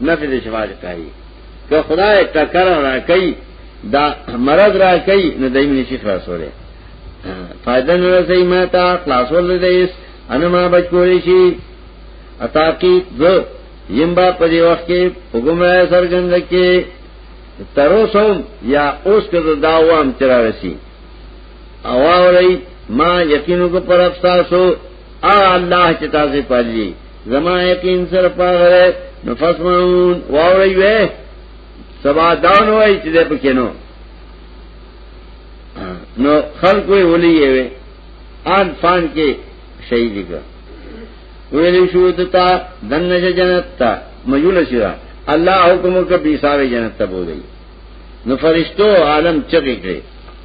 نفی د شفاعت قهری که خدای ټکر را کوي دا مرض را کوي نو دایمه نشي خلاصوله فائدہ نه رسي ما ته خلاصول دیس انا ما بچ کولی شي اتا کی زه یم با په دې وخت کې وګمراه سرګند کې تر اوسه یا اوس کې دا وام تر رسی او اوري ما یقینو کو پر افساسو ا الله چې تاسو پالي زما یقین سره پاغره نفسمون واوري وې سبا داون وای چې دې پکې نو نو خلق وی ولي یې آن فان کې شهید کړ ویلې شو دتا دنه جنت تا مجول شي الله حکم وکړ په حساب جنت ته بوځي نو فرشتو عالم چغې کړې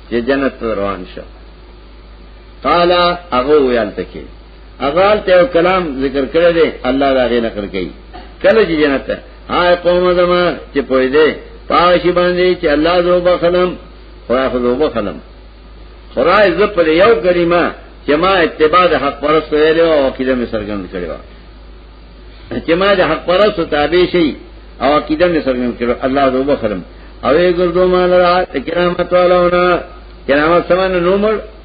چې جنت روان شه قال هغه ویل تکي اغال ته کلام ذکر کړی دی الله دا غي نقل کوي کله چې جنت ته هاي قوم زما چې پوي دي پاشي باندې چې الله زو بخلم خدای خو زو بخلم خدای ز په یو کلمه چې ما اتباع حق پرست ویل او عقیده می سرګند کړی و چې ما د حق پرست تابع شي او عقیده می سرګند کړو الله زو بخلم او یې ګردو مال را کرامت والونه کرامت سمن نومل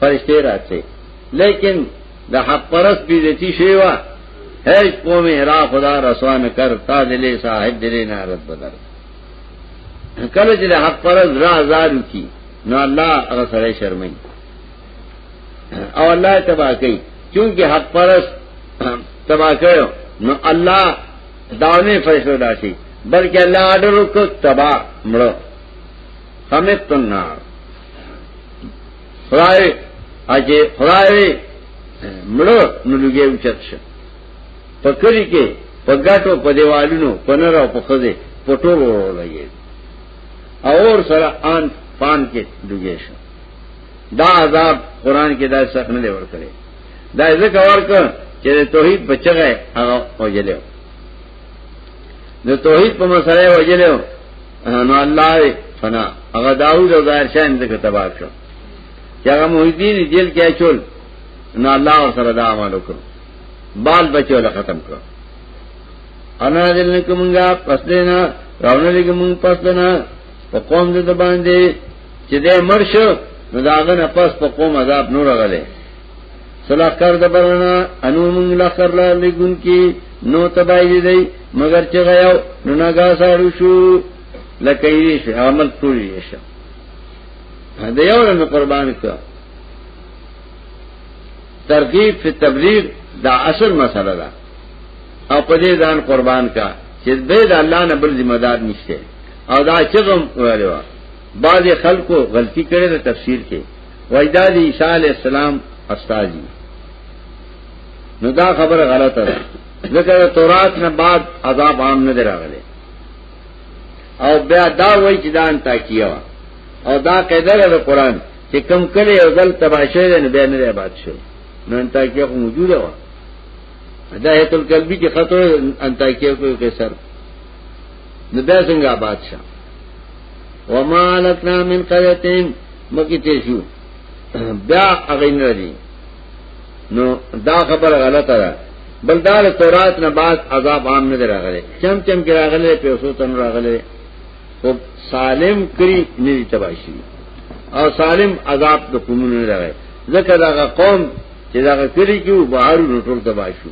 فرشتے راتلے لیکن دا حق پرست بیزتی شیوا هیچ قوم هرا خدا رسوا نکر تا دلے صاحب دلے نارد بدر کله چې حق پرست را زارو کی نو الله هغه سره شرمای او الله تبا کوي چونکه حق پرست تبا کوي نو الله داونه فیصله داشي بلکې الله آرډر وکړ تبا مړو خمست النار خدای اجه خدای مړو نو لګي اوچت شه پکري کې پګاټو په دیوالونو پنر او په خزه پټول ورولګي اور سره ان پان کې لګي شه دا عذاب قران کې دا سخت نه لور کړي دا ځکه ورکه چې توحید بچغه هغه وجلو د توحید په مسله وجلو نو الله فنا هغه داوود او ظاهر شاه اند کې تباہ شو چې هغه محی الدین جیل کې اچول نو الله ور سره دا عمل وکړ بال بچو له ختم کړ انا دل نه کومګه پس دینا راونه لګم پس دینا په قوم دې باندې چې دې مرشو نو داغه نه پس په قوم عذاب نور غلې صلاح کر د برنا انو مونږ لخر لا لګون کې نو تبای دی مگر چې غيو نو ناګا سارو شو لکه یې شو عمل ټول یې شو دا یو نه قربان کړ ترغیب په تبلیغ دا اصل مسله ده او په دې ځان قربان کا چې به د الله نه بل ذمہ دار نشته او دا چې کوم ویلو بعض خلکو غلطی کړې ده تفسیر کې وجداد عیسی علی السلام استاد نو دا خبره غلطه ده ځکه د تورات نه بعد عذاب عام نه دراغله او بیا دا وای چې دان تا کیو او دا قاعده ده قرآن چې کم کله یو ځل تباشه ده نه بیا نه آباد شو نو ان تا کیو موجوده و دا هیت القلبی چې خطو ان تا کیو کوي کې سر نو بیا څنګه آباد شه وما لکنا من قرتين مکی تیشو بیا اغین ردی نو دا خبر غلط را بل دا تورات نه بعد عذاب عام نه راغلی چم چم کې راغلی پیسو تن راغلی خو سالم کری نه دی تباشي او سالم عذاب د کومونه نه راغی ځکه دا قوم چې دا کری کیو بهر نو ټول تباشو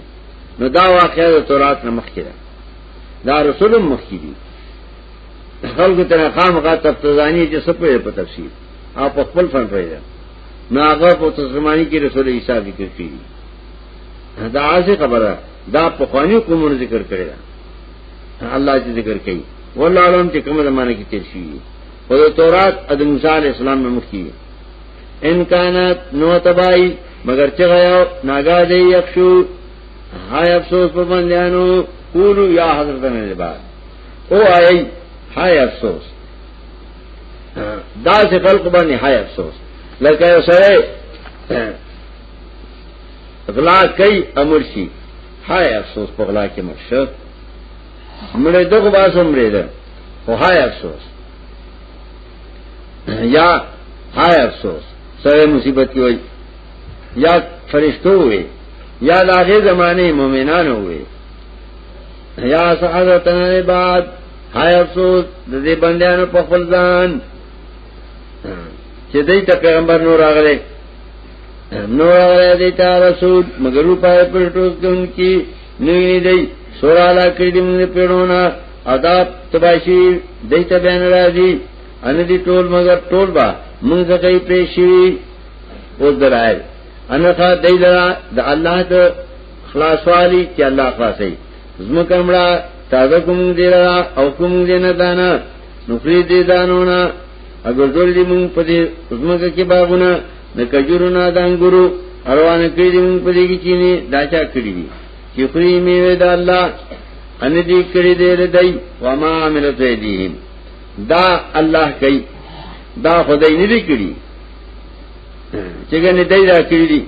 نو دا واقعا د تورات نه مخکې ده دا رسول مخکې دي خلق تر خامخا تفتزانی چې سپه په تفسیر او په خپل فن پوي ده نو هغه په تسلمانی کې رسول عیسی ذکر کړی دا عاجز خبره دا په خواني کومو ذکر کړی دا الله چې ذکر کوي والله علم چې کومه زمانه کې تیر شي او د تورات د موسی علی السلام نه مخکي ان کانت نو تبای مگر چې غیا ناګا دی یخشو هاي افسوس په باندې انو قولوا یا حضرت نبی او آئی ہائے افسوس دا سے خلق با نہای افسوس لکه یو سره غلا کوي امر شي هاي افسوس په غلا کې مرشه مړې دغه باسه مړې ده خو هاي افسوس یا هاي افسوس سره مصیبت کې وای یا فرشتو وي یا لاغه زمانه مؤمنانو وي یا سعادتنا بعد هاي افسوس د دې بندیانو په خپل ځان چې دې ته پیغمبر نور راغله نور راغله دې ته رسول مگر په پټوس کې انکی نوی دې سورا لا کړی دې موږ پیړونه ادا تباشی دې ته بیان راځي ان دې ټول مگر ټول با موږ څخه پیشي او درای ان څا دې لرا د الله ته خلاص والی چې الله خلاصي زمکمړه تازه کوم دی را او کوم دی نه دانا نخری دی دانونا اگر زور دی مونگ پا دی زمکا کی باغونا دا کجورونا دا انگورو اروانه کری دی مونگ پا دی کی چینی دا چا کری دی چی خری میوی دا اللہ ان دی کری دی ردائی وما عملت ایدیهم دا اللہ کئی دا خدای ندی کری چگه ندی را کری دی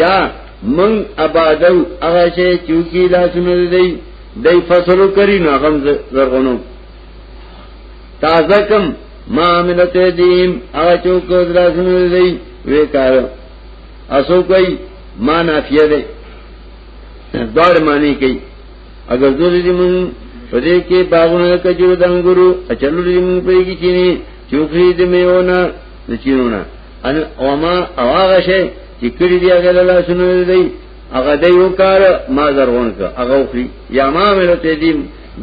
یا من ابادو هغه شی چوکی لا سونه دی دای فصلو کری نو غم زرغونو تازه کم ما عملت دیم هغه چوک لا سونه دی وی کار اسو کوي ما نافیه ده دار معنی کوي اگر زور دې مون پدې کې باغونه کجو دنګورو اچلو دې مون پرې کې چینه چوکری دې میونه د چینونه ان او ما هغه شی چې کړی دی هغه له لاسونو دی هغه د یو کار ما زرغون ک هغه خوري یا ما مې ته دې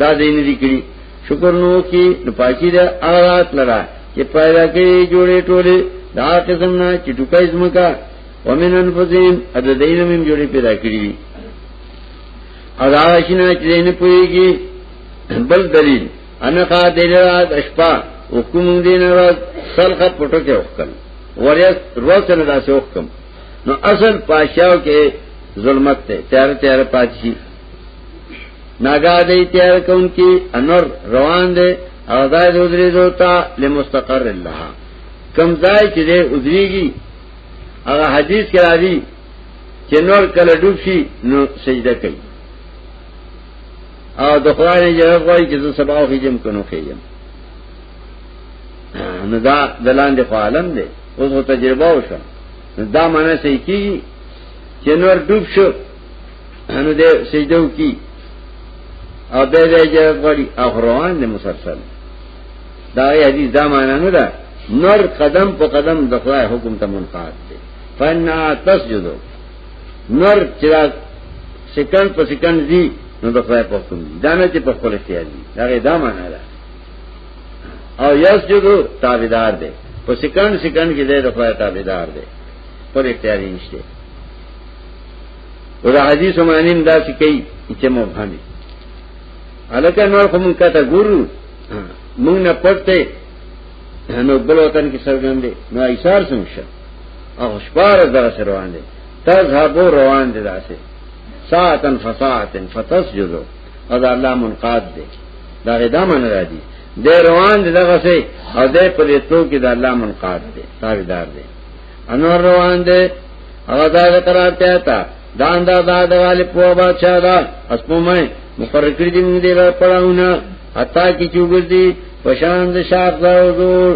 دا دې نه دی کړی شکر نو کی نو پاکی دا آغات لرا چې پیدا کې جوړې ټولې دا قسم نه چې ټکای زمکا ومن انفسهم اد دین مم جوړې پیدا کړی دي ادا شنه چې نه پويږي بل دلیل انا کا دیر رات اشپا حکم دین رات سلخ پټو کې وکړ وریس روز نه داسې وکم نو اصل پاشاو کې ظلمت ته تیار تیار پاتشي ناګا دې تیار کون کې انور روان دي او دا دې ودرې دوتا لمستقر الله کم ځای چې دې ودرېږي هغه حدیث کې راځي چې نور کله ډوب شي نو سجده کوي او د خوانه اجازه غواړي چې زه سبا خو جیم کنو خېم نو دا دلان دی عالم دی اوس هو تجربه وشو دا معنی سې کی چې نور ډوب شو نو دې سجدو کی او به دې اجازه غواړي اخروان دې مسلسل دا یې حدیث دا معنی نه ده نور قدم په قدم د خدای حکم ته منقاد دی فنا تسجدو نور چې سکند په سکند دي نو د خدای په حکم دي دا نه چې په خپل اختیار دي دا دا معنا ده او یس جو تابعدار دی په سکند سکند کې دی د خدای تابعدار دی پر اختیار نشته او دا حدیث معنیم دا چې کوي چې مبهم دي الکه نور کوم کته ګورو مونږ نه پټه نو بل وطن کې سرګندې نو ایثار سمشه او شپار دغه سره روان دي تذهبو روان دي داسې ساعتن فساعتن فتسجدو او دا الله منقاد دي دا غدا من را دي د روان دي دغه سي او د پرې تو کې دا الله منقاد دي تابعدار دي انور روان دي هغه دا قرار ته تا دان دا دا د والي په بادشاہ دا اسمه مقرر کړی دي موږ دې را پړاونه اتا کی چوګردی پشان د شاخ دا حضور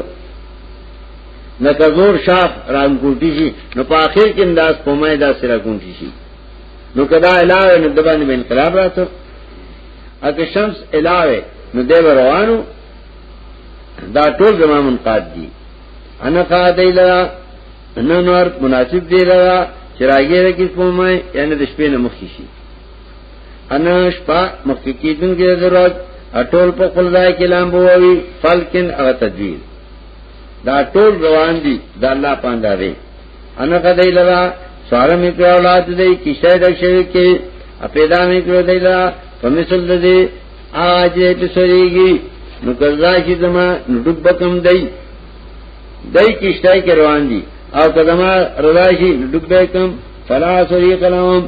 لکه زور شاپ رام کوټی شي نو په اخر کې انداز پمای دا سره کوټی شي نو کدا علاوه نو دبانې به انقلاب راته اګه شمس علاوه نو دی روانو دا ټول زما منقاد دي انا قاعده لرا نن ور مناسب دی لرا چراغی رکی پمای یعنی د شپې نه مخکې شي انا شپه مخکې کېدونکې ضرورت اټول په خپل ځای کې لامبو وي فلکن او تدویر دا ټول روان دي د الله پاندې دی ان کدی لرا سوار می کړه اولاد دی کیسه د شوی کې پیدا می کړه دی لرا په مثل د دې اج په سریږي نو کزا چې زما ډوب بکم دی دای کیسه کې روان دي او کدما رضا شي ډوب بکم فلا سری کلام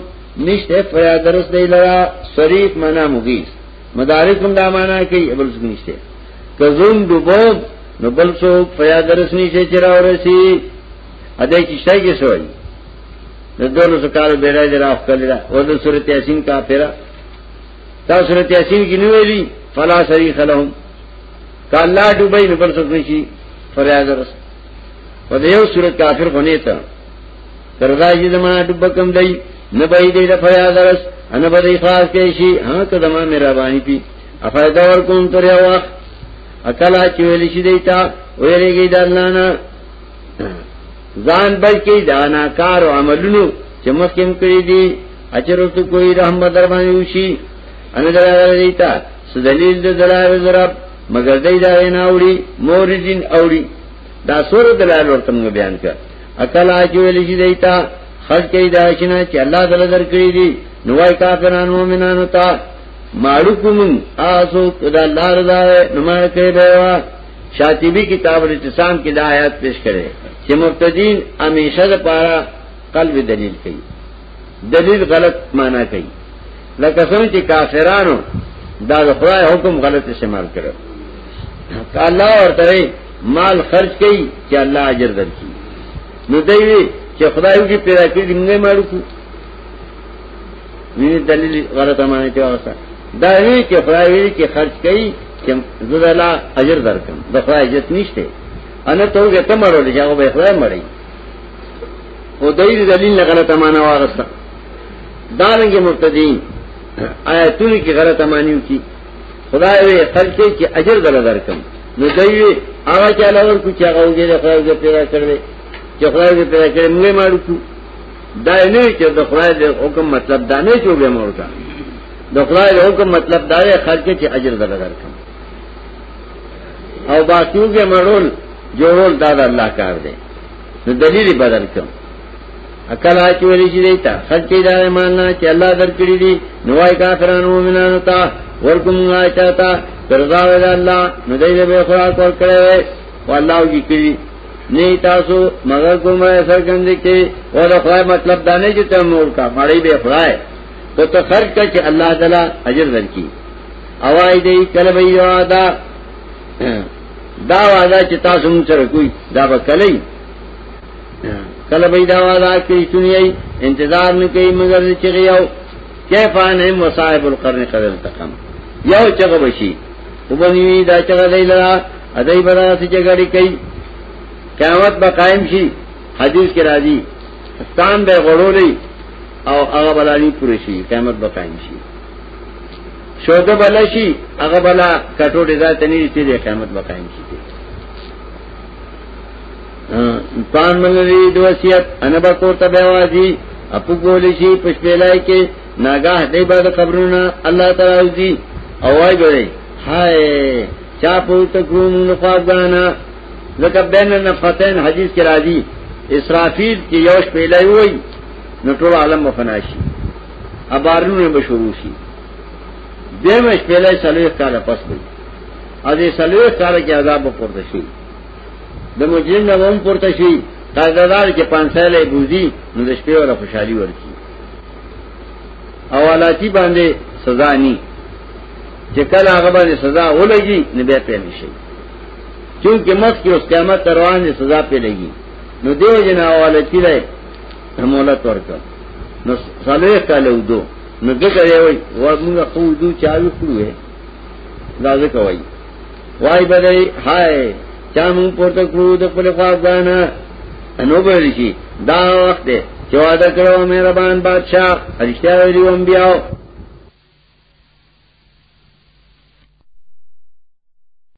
نشته فریا درس دی لرا سریق معنا مغیث مدارکم دا معنا کوي ابل څه نشته که زوم ډوبو نو بل څوک فیاد رسنی شي چې راورسي اده کې شته کې شوی د دونو سکار بیره دی راف کړل او د سورته یاسین کا پیرا تا سورته یاسین کې نو ویلي فلا سری خلهم کالا ډوبای نو بل څوک نشي فریاد رس په دې یو سورته کافر غنی ته تردا چې زما ډوب کم دی نه به دې فریاد رس ان به خلاص کې شي ها ته زما مهرباني پی افایده ورکوم تر یو وخت اکلا چې ویل شي دیتا ویریږي دلانا ځان بلکې دانا کار او عملونو چې مخکم کړی دي اچرته کوئی رحمت در باندې وشي ان دلاره دیتا سدلیل د دلاره زرب مگر دای دا نه اوړي مورجین اوړي دا سور دلاره ورته موږ بیان کړ اکلا چې ویل شي دیتا خلک دا شنه چې الله تعالی درکړي دي نوای کافرانو مومنانو ته ماړو کوم آسو کدا لار دا نماز کوي بیا شاطبی کتاب الاعتصام کې دا آیات پیش کړي چې مبتدین همیشه د پاره قلب دلیل کوي دلیل غلط معنی کوي لکه څنګه چې کافرانو دا د خدای حکم غلط استعمال کړو الله ورته مال خرج کړي چې الله اجر درکړي نو دوی چې خدای یو کې پیدا کړی موږ یې مالو کو نه دلیل غلط معنی ته واسه دا وی چې خدای وی چې خرج کړي چې زړه اجر درکم د خدای عزت نشته انا ته وګه ته مړول چې هغه به خدای مړی او دای دلیل نه غلط معنی واسه دا رنګ مبتدی آیتونه کې غلط معنی کی خدای وی خرج کړي چې اجر در درکم نو دوی هغه چاله ورکو چې هغه وګړي خدای دې پیدا کړل چې خدای دې پیدا کړل موږ ماړو دا نه چې د خدای د حکم مطلب دا نه چې به مور کا د خدای د حکم مطلب دا دی خرچه چې اجر درکړ کم او باقیو کې مړول جوړول دا د الله کار دی نو دلیل بدل کم اکل آچ ویلی چی دیتا خلچی دا ایماننا چی اللہ در کری دی نوائی کافران مومنانو تا ورکم آچا تا ترزاوی دا اللہ ندائی دا بے خوراک ورکڑے وی واللہو کی کری نه تاسو مگر ګمراه سرګند کې او د خدای مطلب دا نه چې ته مور کا مړی به خدای کو ته خرج کړ چې الله تعالی اجر درکې اوای دې کله به یادا دا وعده چې تاسو موږ سره کوی دا به کله کله به دا وعده کې چونی انتظار نه کوي مگر چې یو کیفان هم وصائب القرن قدر تقم یو چغه بشي وبنوی دا چغه دی لرا ادای بنا سی جګړی کوي قیامت به قائم شي حدیث کې راځي ستان به غړولې او هغه بلانی پوره شي قیامت به قائم شي شوده بل شي هغه بلا کټوټه ذات نه چې د قیامت به قائم شي پان منلی دوسیت انا با کورتا بیوازی اپو گولی شی پشپیلائی کے ناګاه دی بعد قبرونه الله تعالی دی او وای به هاي چا پوت کوم نو خواګانا لکه بین النفقتین حدیث کې راځي اسرافیل کې یوش پیلای وای نو ټول عالم مفناشي ابارونه به شروع شي دیمش پیلای سلوخ کاله پس دی ا دې سلوخ کاله کې عذاب پورته شي د مجرم نه هم پورته شي قاعددار کې پانسلې بوزي نو د شپې ولا خوشحالي ورکی اوالاتی باندې سزا ني چې کله هغه باندې سزا ولګي نه به پېنې شي چونکه مخ کې اوس قیامت روان دي سزا پې لګي نو دیو جن اوالاتی لای مولت ورکړ نو صالح کاله ودو نو دغه وای ورمغه قول دو چاوي کړو دا ځکه وای وای بدای هاي چا مون پورته کړو د خپل خواګانه نو ویل شي دا وخت دی چې وعده کړو مهربان بادشاہ رښتیا ویلو انبیاو